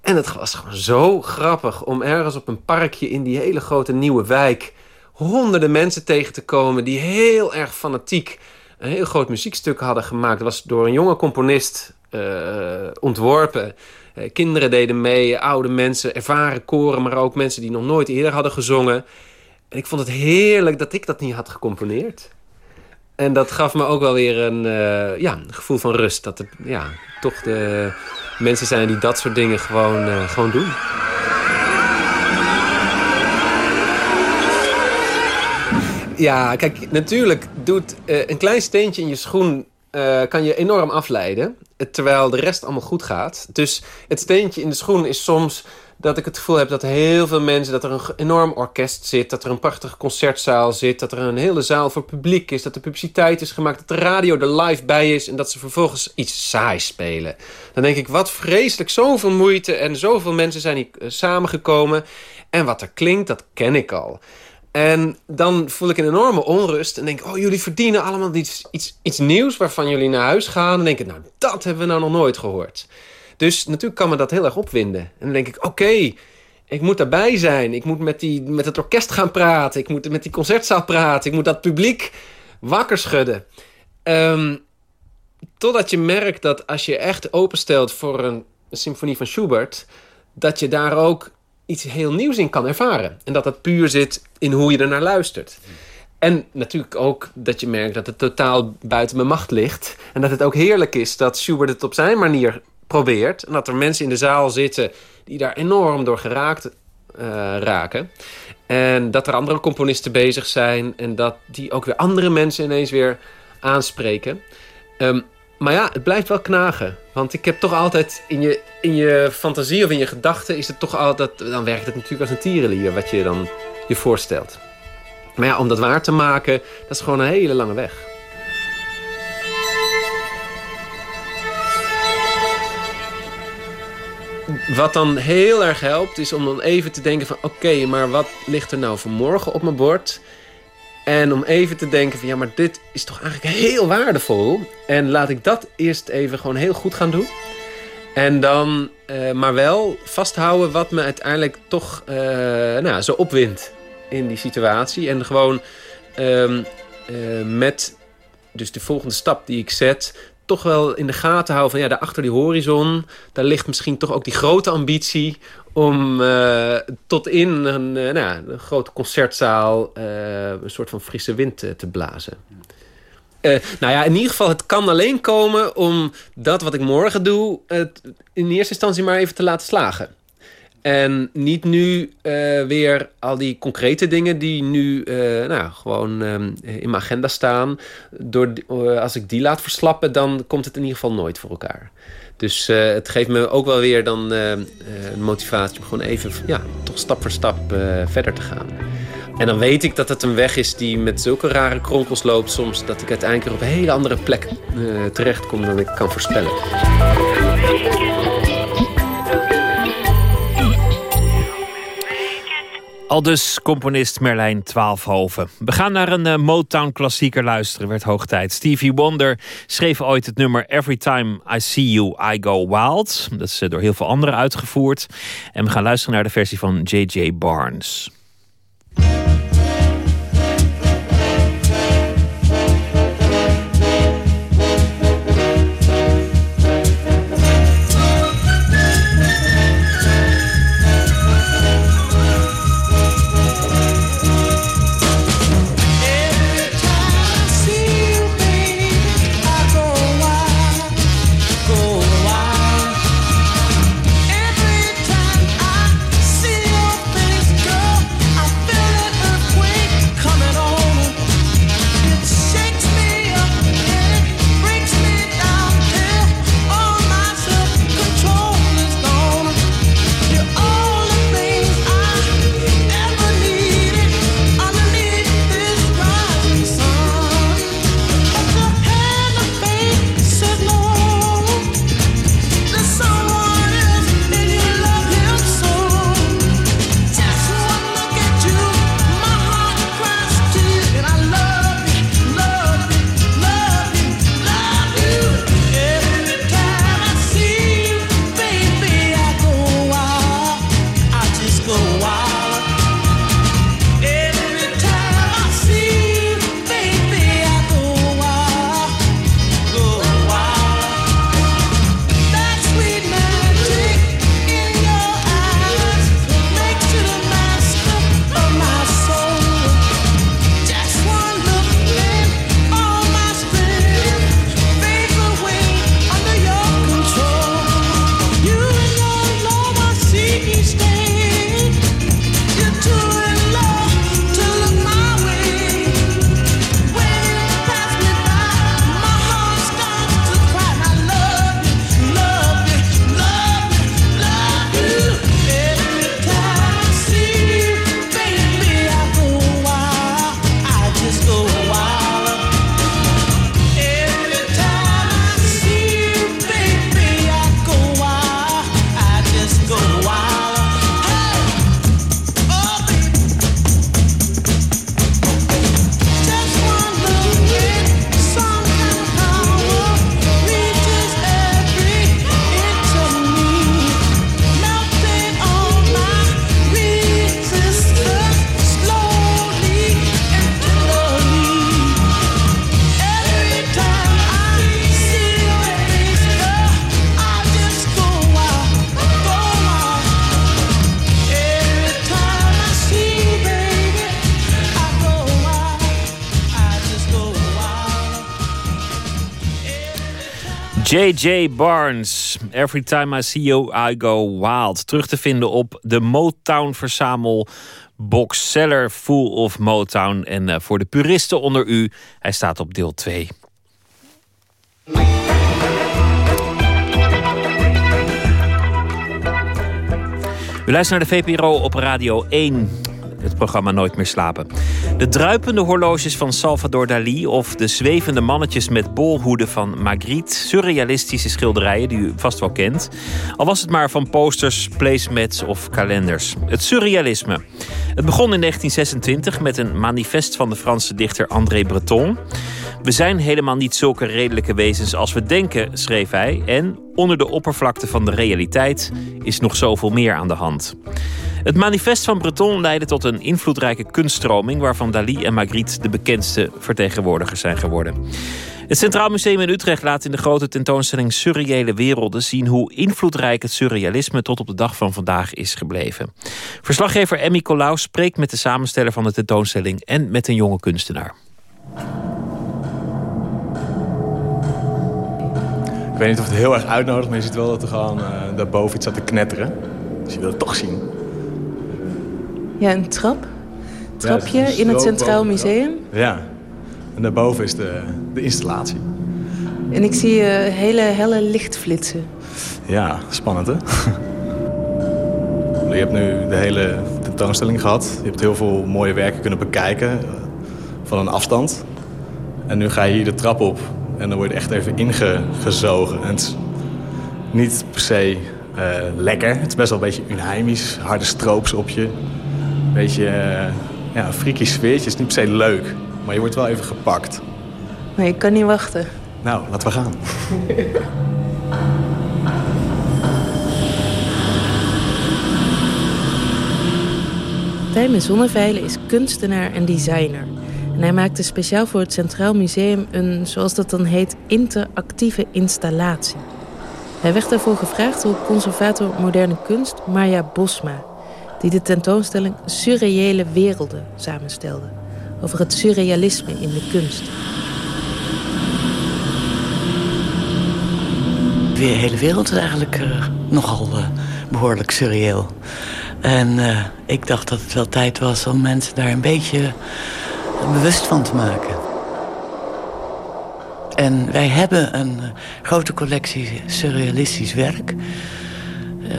En het was gewoon zo grappig om ergens op een parkje in die hele grote nieuwe wijk... honderden mensen tegen te komen die heel erg fanatiek een heel groot muziekstuk hadden gemaakt. Dat was door een jonge componist uh, ontworpen. Uh, kinderen deden mee, oude mensen, ervaren koren... maar ook mensen die nog nooit eerder hadden gezongen. En ik vond het heerlijk dat ik dat niet had gecomponeerd. En dat gaf me ook wel weer een, uh, ja, gevoel van rust. Dat het ja, toch de mensen zijn die dat soort dingen gewoon, uh, gewoon doen. Ja, kijk, natuurlijk doet uh, een klein steentje in je schoen... kan je enorm afleiden, terwijl de rest allemaal goed gaat. Dus het steentje in de schoen is soms dat ik het gevoel heb dat heel veel mensen... dat er een enorm orkest zit, dat er een prachtige concertzaal zit... dat er een hele zaal voor publiek is, dat er publiciteit is gemaakt... dat de radio er live bij is en dat ze vervolgens iets saais spelen. Dan denk ik, wat vreselijk, zoveel moeite en zoveel mensen zijn hier eh, samengekomen... en wat er klinkt, dat ken ik al. En dan voel ik een enorme onrust en denk... oh, jullie verdienen allemaal iets, iets, iets nieuws waarvan jullie naar huis gaan. En denk ik, nou, dat hebben we nou nog nooit gehoord. Dus natuurlijk kan me dat heel erg opwinden. En dan denk ik, oké, ik moet daarbij zijn. Ik moet met, die, met het orkest gaan praten. Ik moet met die concertzaal praten. Ik moet dat publiek wakker schudden. Um, totdat je merkt dat als je echt openstelt voor een, symfonie van Schubert... dat je daar ook iets heel nieuws in kan ervaren. En dat dat puur zit in hoe je er naar luistert. En natuurlijk ook dat je merkt dat het totaal buiten mijn macht ligt. En dat het ook heerlijk is dat Schubert het op zijn manier probeert. En dat er mensen in de zaal zitten die daar enorm door geraakt uh, raken. En dat er andere componisten bezig zijn. En dat die ook weer andere mensen ineens weer aanspreken. Um, maar ja, het blijft wel knagen. Want ik heb toch altijd in je, in je fantasie of in je gedachten... is het toch altijd... dan werkt het natuurlijk als een tierenlier wat je dan je voorstelt. Maar ja, om dat waar te maken, dat is gewoon een hele lange weg. Wat dan heel erg helpt, is om dan even te denken van... oké, maar wat ligt er nou vanmorgen op mijn bord? En om even te denken van... ja, maar dit is toch eigenlijk heel waardevol. En laat ik dat eerst even gewoon heel goed gaan doen. En dan uh, maar wel vasthouden wat me uiteindelijk toch uh, nou, zo opwindt in die situatie. En gewoon um, uh, met dus de volgende stap die ik zet toch wel in de gaten houden van ja, daar achter die horizon, daar ligt misschien toch ook die grote ambitie om uh, tot in een, uh, nou, een grote concertzaal uh, een soort van frisse wind te, te blazen. nou ja, in ieder geval, het kan alleen komen om dat wat ik morgen doe, het in eerste instantie maar even te laten slagen. En niet nu eh, weer al die concrete dingen die nu eh, nou, gewoon ehm, in mijn agenda staan. Door, eh, als ik die laat verslappen, dan komt het in ieder geval nooit voor elkaar. Dus het geeft me ook wel weer dan een motivatie om gewoon even ja, toch stap voor stap verder te gaan. En dan weet ik dat het een weg is die met zulke rare kronkels loopt soms... dat ik uiteindelijk op een hele andere plek terechtkom dan ik kan voorspellen. Aldus componist Merlijn Twaalfhoven. We gaan naar een uh, Motown-klassieker luisteren, werd hoog tijd. Stevie Wonder schreef ooit het nummer Every Time I See You, I Go Wild. Dat is uh, door heel veel anderen uitgevoerd. En we gaan luisteren naar de versie van J.J. Barnes. J.J. Barnes. Every time I see you, I go wild. Terug te vinden op de Motown verzamel boxseller Full of Motown. En uh, voor de puristen onder u, hij staat op deel 2. U luistert naar de VPRO op Radio 1 het programma Nooit meer slapen. De druipende horloges van Salvador Dali of de zwevende mannetjes met bolhoeden van Magritte. Surrealistische schilderijen die u vast wel kent. Al was het maar van posters, placemats of kalenders. Het surrealisme. Het begon in 1926 met een manifest van de Franse dichter André Breton. We zijn helemaal niet zulke redelijke wezens als we denken, schreef hij. En onder de oppervlakte van de realiteit is nog zoveel meer aan de hand. Het manifest van Breton leidde tot een invloedrijke kunststroming... waarvan Dali en Magritte de bekendste vertegenwoordigers zijn geworden. Het Centraal Museum in Utrecht laat in de grote tentoonstelling Surreële Werelden zien hoe invloedrijk het surrealisme tot op de dag van vandaag is gebleven. Verslaggever Emmy Colau spreekt met de samensteller van de tentoonstelling en met een jonge kunstenaar. Weet niet of het heel erg uitnodigt, maar je ziet wel dat er gewoon uh, daarboven iets staat te knetteren. Dus je wil het toch zien. Ja, een trap. Trapje Ja, in het Centraal. Museum. Ja. En daarboven is de, de installatie. En ik zie eh, hele helle lichtflitsen. Ja, spannend hè? Je hebt nu de hele tentoonstelling gehad. Je hebt heel veel mooie werken kunnen bekijken eh, van een afstand. En nu ga je hier de trap op en dan word je echt even ingezogen. En het is niet per se eh, lekker. Het is best wel een beetje unheimisch, harde stroops op je. Een beetje eh, ja, een freaky sfeertje. Het is niet per se leuk, maar je wordt wel even gepakt. Nee, ik kan niet wachten. Nou, laten we gaan. Tijmen Zonneveilen is kunstenaar en designer. En hij maakte speciaal voor het Centraal Museum een, zoals dat dan heet, interactieve installatie. Hij werd daarvoor gevraagd door conservator moderne kunst Marja Bosma... die de tentoonstelling Surreële Werelden samenstelde. Over het surrealisme in de kunst. De hele wereld is eigenlijk eh, nogal eh, behoorlijk surreëel. En eh, ik dacht dat het wel tijd was om mensen daar een beetje bewust van te maken. En wij hebben een eh, grote collectie surrealistisch werk. Eh,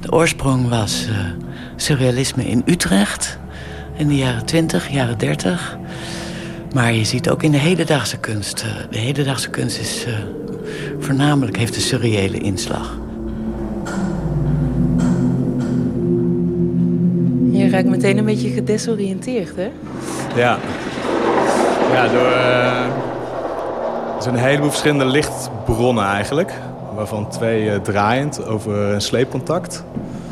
de oorsprong was eh, surrealisme in Utrecht in de jaren 20, jaren 30. Maar je ziet ook in de hedendaagse kunst. de hedendaagse kunst is voornamelijk heeft een surreële inslag. Raakt meteen een beetje gedesoriënteerd, hè? Ja. Ja, door... eh, er zijn een heleboel verschillende lichtbronnen eigenlijk. Waarvan twee eh, draaiend over een sleepcontact.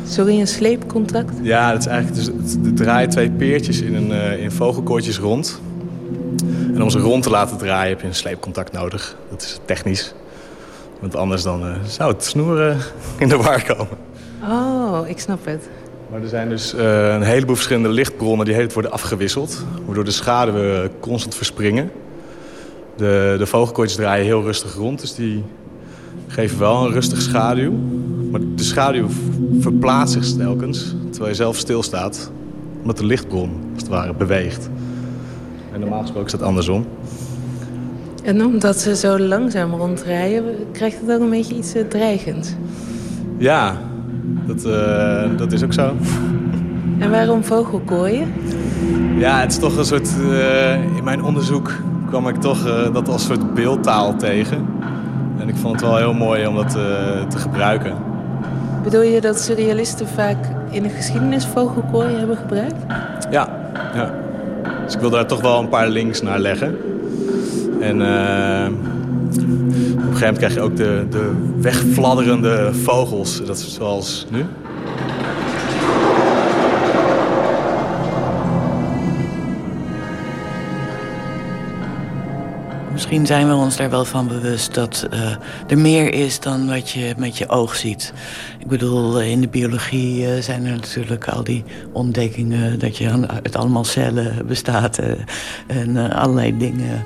Sorry, een sleepcontact? Ja, dat is eigenlijk dus, er draaien twee peertjes in, een, eh, in vogelkoortjes rond. En om ze rond te laten draaien heb je een sleepcontact nodig. Dat is technisch. Want anders dan zou het snoer eh, in de war komen. Oh, ik snap het. Maar er zijn dus eh, een heleboel verschillende lichtbronnen die heet worden afgewisseld. Waardoor de schaduwen constant verspringen. De, de vogelkooitjes draaien heel rustig rond, dus die geven wel een rustige schaduw. Maar de schaduw verplaatst zich telkens, terwijl je zelf stilstaat. Omdat de lichtbron, als het ware, beweegt. En normaal gesproken is dat andersom. En omdat ze zo langzaam rondrijden, krijgt het ook een beetje iets eh, dreigends. Ja, dat, eh, dat is ook zo. En waarom vogelkooien? Ja, het is toch een soort... eh, in mijn onderzoek kwam ik toch eh, dat als soort beeldtaal tegen. En ik vond het wel heel mooi om dat te gebruiken. Bedoel je dat surrealisten vaak in de geschiedenis vogelkooien hebben gebruikt? Ja, ja. Dus ik wil daar toch wel een paar links naar leggen. En eh, krijg je ook de, de wegfladderende vogels. Dat is zoals nu. Misschien zijn we ons daar wel van bewust dat eh, er meer is dan wat je met je oog ziet. Ik bedoel, eh, in de biologie eh, zijn er natuurlijk al die ontdekkingen... dat je uit allemaal cellen bestaat en allerlei dingen...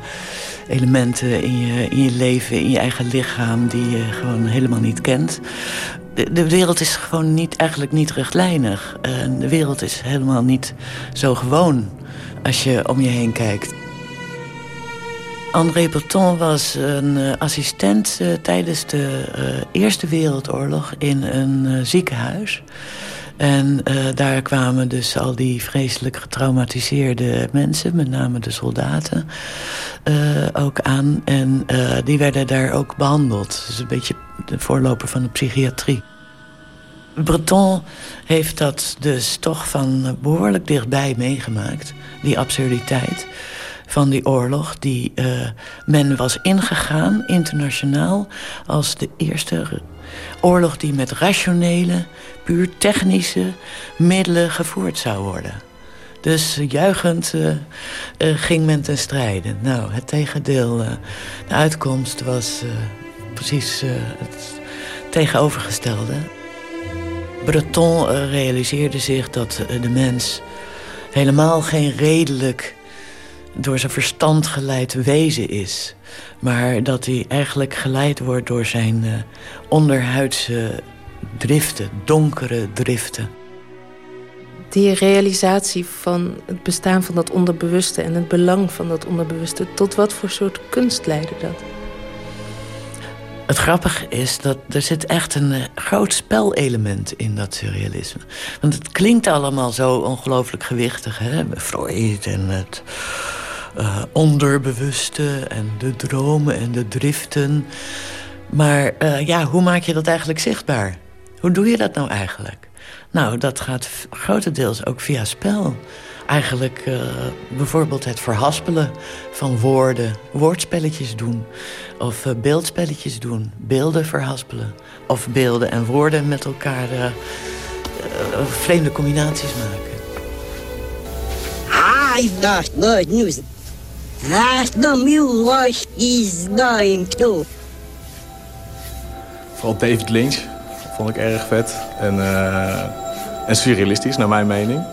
elementen in je, in je leven, in je eigen lichaam... die je gewoon helemaal niet kent. De, de wereld is gewoon niet, eigenlijk niet rechtlijnig. De wereld is helemaal niet zo gewoon als je om je heen kijkt. André Breton was een eh, assistent eh, tijdens de eh, Eerste Wereldoorlog in een ziekenhuis. En eh, daar kwamen dus al die vreselijk getraumatiseerde mensen, met name de soldaten, eh, ook aan. En eh, die werden daar ook behandeld. Dus een beetje de voorloper van de psychiatrie. Breton heeft dat dus toch van behoorlijk dichtbij meegemaakt, die absurditeit van die oorlog. Die men was ingegaan, internationaal, als de eerste oorlog die met rationele, puur technische middelen gevoerd zou worden. Dus juichend eh, eh, ging men ten strijde. Nou, het tegendeel, eh, de uitkomst was precies het tegenovergestelde. Breton realiseerde zich dat de mens helemaal geen redelijk door zijn verstand geleid wezen is. Maar dat hij eigenlijk geleid wordt door zijn onderhuidse driften, donkere driften. Die realisatie van het bestaan van dat onderbewuste en het belang van dat onderbewuste, tot wat voor soort kunst leidde dat? Het grappige is dat er zit echt een uh, groot spelelement in dat surrealisme. Want het klinkt allemaal zo ongelooflijk gewichtig. Hè? Freud en het uh, onderbewuste en de dromen en de driften. Maar uh, ja, hoe maak je dat eigenlijk zichtbaar? Hoe doe je dat nou eigenlijk? Nou, dat gaat grotendeels ook via spel. Eigenlijk uh, bijvoorbeeld het verhaspelen van woorden. Woordspelletjes doen. Of uh, beeldspelletjes doen. Beelden verhaspelen. Of beelden en woorden met elkaar uh, vreemde combinaties maken. I've got good news. That the mule is going to. Vooral David Lynch vond ik erg vet. En, en surrealistisch, naar mijn mening.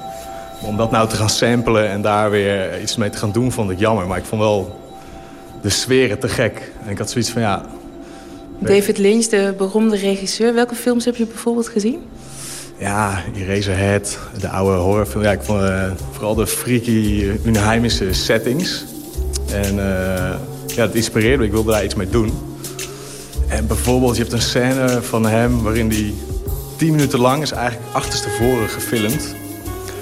Om dat nou te gaan samplen en daar weer iets mee te gaan doen, vond ik jammer. Maar ik vond wel de sferen te gek. En ik had zoiets van, ja... David Lynch, de beroemde regisseur. Welke films heb je bijvoorbeeld gezien? Ja, Eraserhead, de oude horrorfilm. Ja, ik vond uh, vooral de freaky, unheimische settings. En uh, ja, het inspireerde me. Ik wilde daar iets mee doen. En bijvoorbeeld, je hebt een scène van hem waarin hij tien minuten lang is eigenlijk achterstevoren gefilmd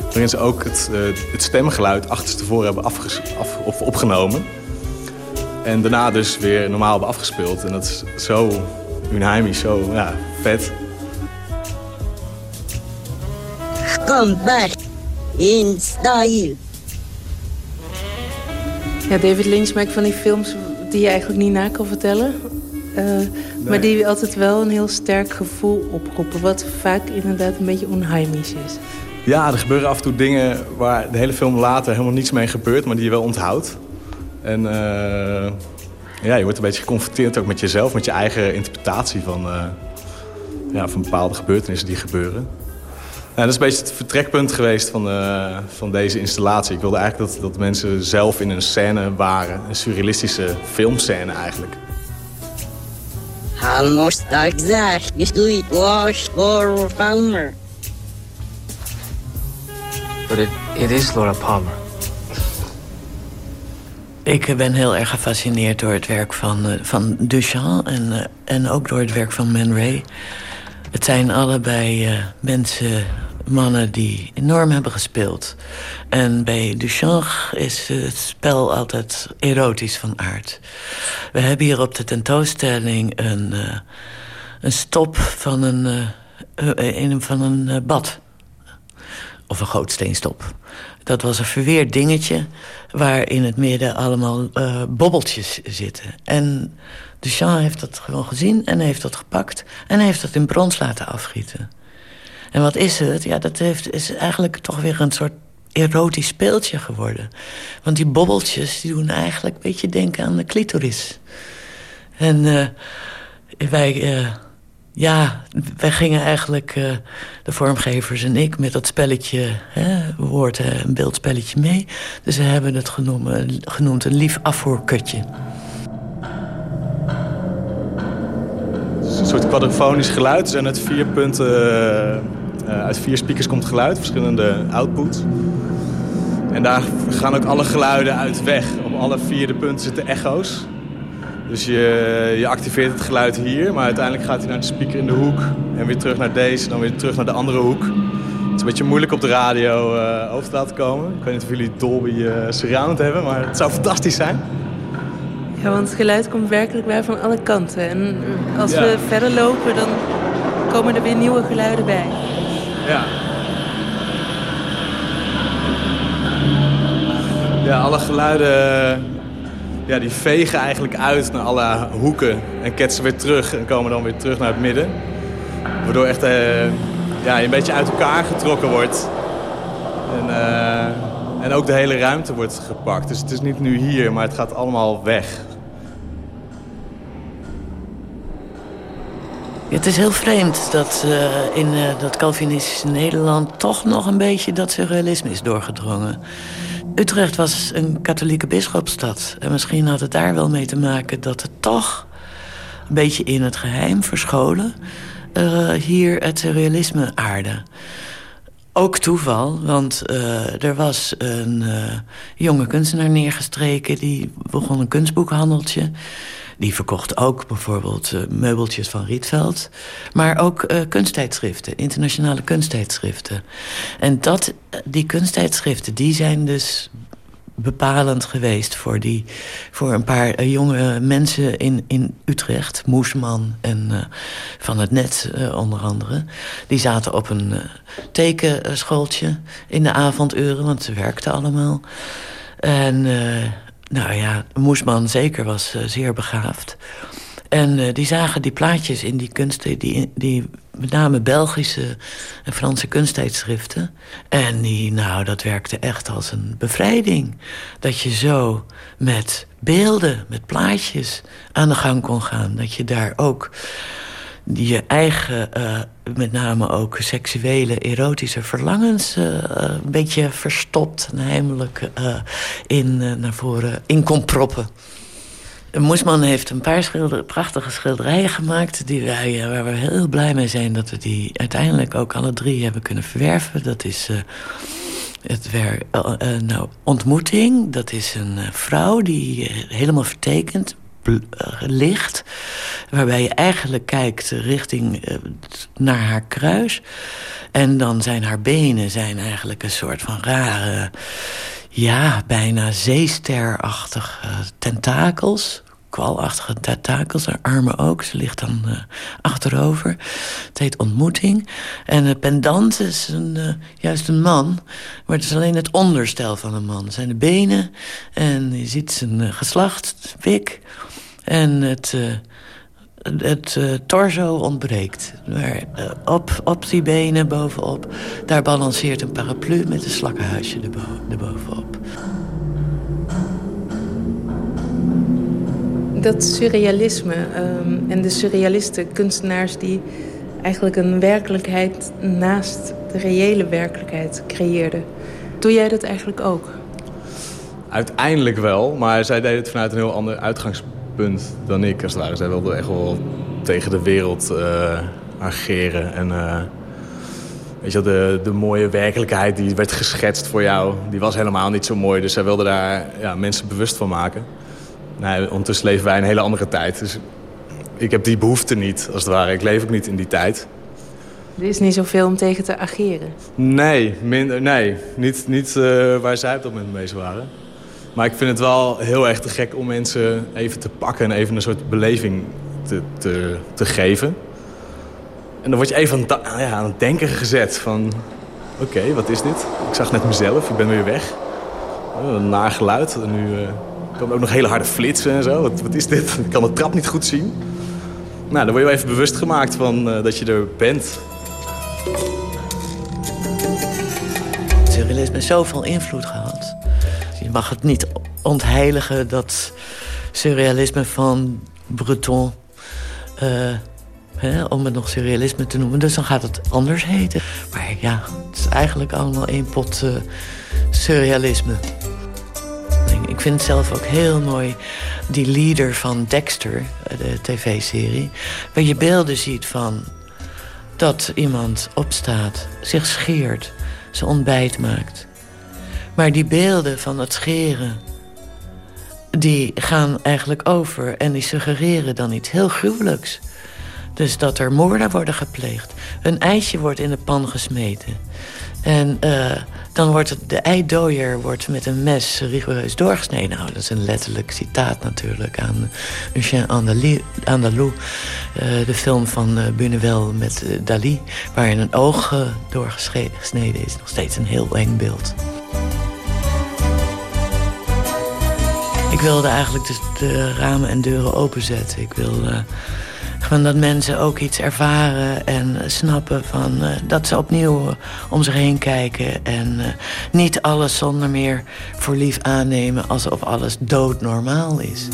waarin ze ook het, uh, het stemgeluid achterstevoren hebben afges af, of opgenomen. En daarna dus weer normaal hebben afgespeeld. En dat is zo unheimisch, zo ja, vet. Come back in style. Ja, David Lynch maakt van die films die je eigenlijk niet na kan vertellen. Uh, nee. Maar die altijd wel een heel sterk gevoel oproepen. Wat vaak inderdaad een beetje onheimisch is. Ja, er gebeuren af en toe dingen waar de hele film later helemaal niets mee gebeurt... maar die je wel onthoudt. En uh, ja, je wordt een beetje geconfronteerd ook met jezelf... met je eigen interpretatie van, uh, ja, van bepaalde gebeurtenissen die gebeuren. Nou, dat is een beetje het vertrekpunt geweest van, uh, van deze installatie. Ik wilde eigenlijk dat, dat mensen zelf in een scène waren. Een surrealistische filmscène eigenlijk. Almost exact. You do it wash or farmer. But it, it is Laura Palmer. Ik ben heel erg gefascineerd door het werk van, uh, van Duchamp en, uh, en ook door het werk van Man Ray. Het zijn allebei uh, mensen, mannen die enorm hebben gespeeld. En bij Duchamp is het spel altijd erotisch van aard. We hebben hier op de tentoonstelling een, een stop van een, in, van een bad of een gootsteenstop. Dat was een verweerd dingetje waar in het midden allemaal uh, bobbeltjes zitten. En Duchamp heeft dat gewoon gezien en heeft dat gepakt... en heeft dat in brons laten afgieten. En wat is het? Ja, dat heeft, is eigenlijk toch weer een soort erotisch speeltje geworden. Want die bobbeltjes die doen eigenlijk een beetje denken aan de clitoris. En uh, wij... Uh, ja, wij gingen eigenlijk, uh, de vormgevers en ik, met dat spelletje, hè, woord, een beeldspelletje mee. Dus we hebben het genoemd, genoemd een lief afvoerkutje. Een soort quadrafonisch geluid. Zijn uit vier punten, uh, uit vier speakers komt geluid, verschillende outputs. En daar gaan ook alle geluiden uit weg. Op alle vier de punten zitten echo's. Dus je, je activeert het geluid hier, maar uiteindelijk gaat hij naar de speaker in de hoek. En weer terug naar deze, dan weer terug naar de andere hoek. Het is een beetje moeilijk op de radio uh, over te laten komen. Ik weet niet of jullie Dolby uh, Surround hebben, maar het zou fantastisch zijn. Ja, want het geluid komt werkelijk bij van alle kanten. En als ja. we verder lopen, dan komen er weer nieuwe geluiden bij. Ja. Ja, alle geluiden ja, die vegen eigenlijk uit naar alle hoeken en ketsen weer terug en komen dan weer terug naar het midden. Waardoor echt uh, ja, een beetje uit elkaar getrokken wordt. En, uh, en ook de hele ruimte wordt gepakt. Dus het is niet nu hier, maar het gaat allemaal weg. Het is heel vreemd dat uh, in uh, dat Calvinistische Nederland... toch nog een beetje dat surrealisme is doorgedrongen. Utrecht was een katholieke bisschopstad. En misschien had het daar wel mee te maken dat het toch... een beetje in het geheim verscholen... eh, hier het surrealisme aarde. Ook toeval, want er was een jonge kunstenaar neergestreken... die begon een kunstboekhandeltje. Die verkocht ook bijvoorbeeld uh, meubeltjes van Rietveld. Maar ook kunsttijdschriften, internationale kunsttijdschriften. En dat, die kunsttijdschriften die zijn dus bepalend geweest voor, die, voor een paar uh, jonge mensen in, in Utrecht. Moesman en uh, Van het Net uh, onder andere. Die zaten op een tekenschooltje in de avonduren, want ze werkten allemaal. En nou ja, Moesman zeker was zeer begaafd. En uh, die zagen die plaatjes in die kunsten, die, die met name Belgische en Franse kunsttijdschriften. En die, nou, dat werkte echt als een bevrijding. Dat je zo met beelden, met plaatjes aan de gang kon gaan. Dat je daar ook je eigen, uh, met name ook seksuele, erotische verlangens... Uh, een beetje verstopt en heimelijk in, naar voren in kon proppen. Moesman heeft een paar prachtige schilderijen gemaakt... Die wij, waar we heel blij mee zijn dat we die uiteindelijk ook alle drie hebben kunnen verwerven. Dat is het werk, nou, Ontmoeting. Dat is een vrouw die helemaal vertekend ligt. Waarbij je eigenlijk kijkt richting naar haar kruis. En dan zijn haar benen zijn eigenlijk een soort van rare ja, bijna zeesterachtige tentakels. Kwalachtige tentakels, haar armen ook. Ze ligt dan achterover. Het heet ontmoeting. En het pendant is een, juist een man. Maar het is alleen het onderstel van een man. zijn de benen en je ziet zijn geslacht, pik. En het het uh, torso ontbreekt. Maar uh, op, op die benen bovenop, daar balanceert een paraplu met een slakkenhuisje erbo erbovenop. Dat surrealisme um, en de surrealisten, kunstenaars die eigenlijk een werkelijkheid naast de reële werkelijkheid creëerden. Doe jij dat eigenlijk ook? Uiteindelijk wel, maar zij deed het vanuit een heel ander uitgangspunt punt dan ik, als het ware. Zij wilde echt wel tegen de wereld uh, ageren. En uh, weet je, de, de mooie werkelijkheid die werd geschetst voor jou, die was helemaal niet zo mooi. Dus zij wilde daar ja, mensen bewust van maken. Nee, ondertussen leven wij een hele andere tijd. Dus ik heb die behoefte niet, als het ware. Ik leef ook niet in die tijd. Er is niet zoveel om tegen te ageren? Nee, minder, nee. niet, niet uh, waar zij op dat moment mee waren. Maar ik vind het wel heel erg te gek om mensen even te pakken... en even een soort beleving te, te, te geven. En dan word je even aan, ja, aan het denken gezet van... Oké, wat is dit? Ik zag net mezelf, ik ben weer weg. Oh, een naar geluid. En nu uh, komen ook nog hele harde flitsen en zo. Wat, wat, is dit? Ik kan de trap niet goed zien. Nou, dan word je even bewust gemaakt van uh, dat je er bent. Surrealisme zoveel invloed gehad je mag het niet ontheiligen, dat surrealisme van Breton. Hè, om het nog surrealisme te noemen. Dus dan gaat het anders heten. Maar ja, het is eigenlijk allemaal één pot uh, surrealisme. Ik vind zelf ook heel mooi, die leader van Dexter, de tv-serie... waar je beelden ziet van dat iemand opstaat, zich scheert, zijn ontbijt maakt... Maar die beelden van het scheren... die gaan eigenlijk over en die suggereren dan iets heel gruwelijks. Dus dat er moorden worden gepleegd. Een ijsje wordt in de pan gesmeten. En uh, dan wordt het, de eidooier wordt met een mes rigoureus doorgesneden. Nou, dat is een letterlijk citaat natuurlijk aan Un Chien Andalou. Uh, de film van uh, Buñuel met Dali. Waarin een oog doorgesneden is. Nog steeds een heel eng beeld. Ik wilde eigenlijk dus de ramen en deuren openzetten. Ik wilde uh, gewoon dat mensen ook iets ervaren en snappen van, uh, dat ze opnieuw om zich heen kijken. En uh, niet alles zonder meer voor lief aannemen alsof alles doodnormaal is.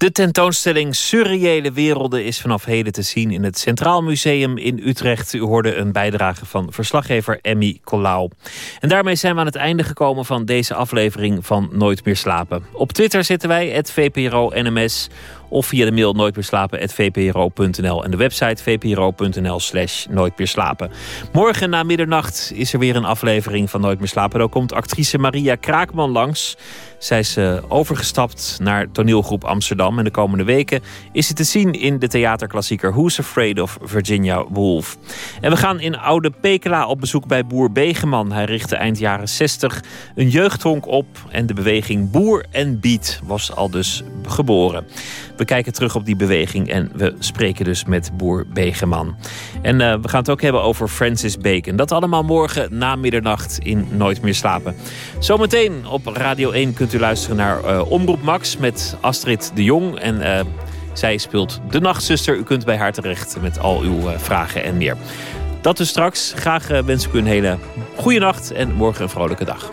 De tentoonstelling Surreële Werelden is vanaf heden te zien in het Centraal Museum in Utrecht. U hoorde een bijdrage van verslaggever Emmy Colau. En daarmee zijn we aan het einde gekomen van deze aflevering van Nooit meer slapen. Op Twitter zitten wij, het VPRO NMS of via de mail nooitmeerslapen.vpro.nl en de website vpro.nl slash nooit meer slapen. Morgen na middernacht is er weer een aflevering van Nooit meer slapen. Dan komt actrice Maria Kraakman langs. Zij is uh, overgestapt naar toneelgroep Amsterdam. En de komende weken is ze te zien in de theaterklassieker Who's Afraid of Virginia Woolf. En we gaan in Oude Pekela op bezoek bij boer Begeman. Hij richtte eind jaren 60 een jeugdhonk op. En de beweging Boer en Beat was al dus geboren. We kijken terug op die beweging en we spreken dus met boer Begeman. En uh, we gaan het ook hebben over Francis Bacon. Dat allemaal morgen na middernacht in Nooit meer slapen. Zometeen op Radio 1 kunt u luisteren naar uh, Omroep Max met Astrid de Jong. En uh, zij speelt de nachtzuster. U kunt bij haar terecht met al uw vragen en meer. Dat dus straks. Graag wens ik u een hele goede nacht en morgen een vrolijke dag.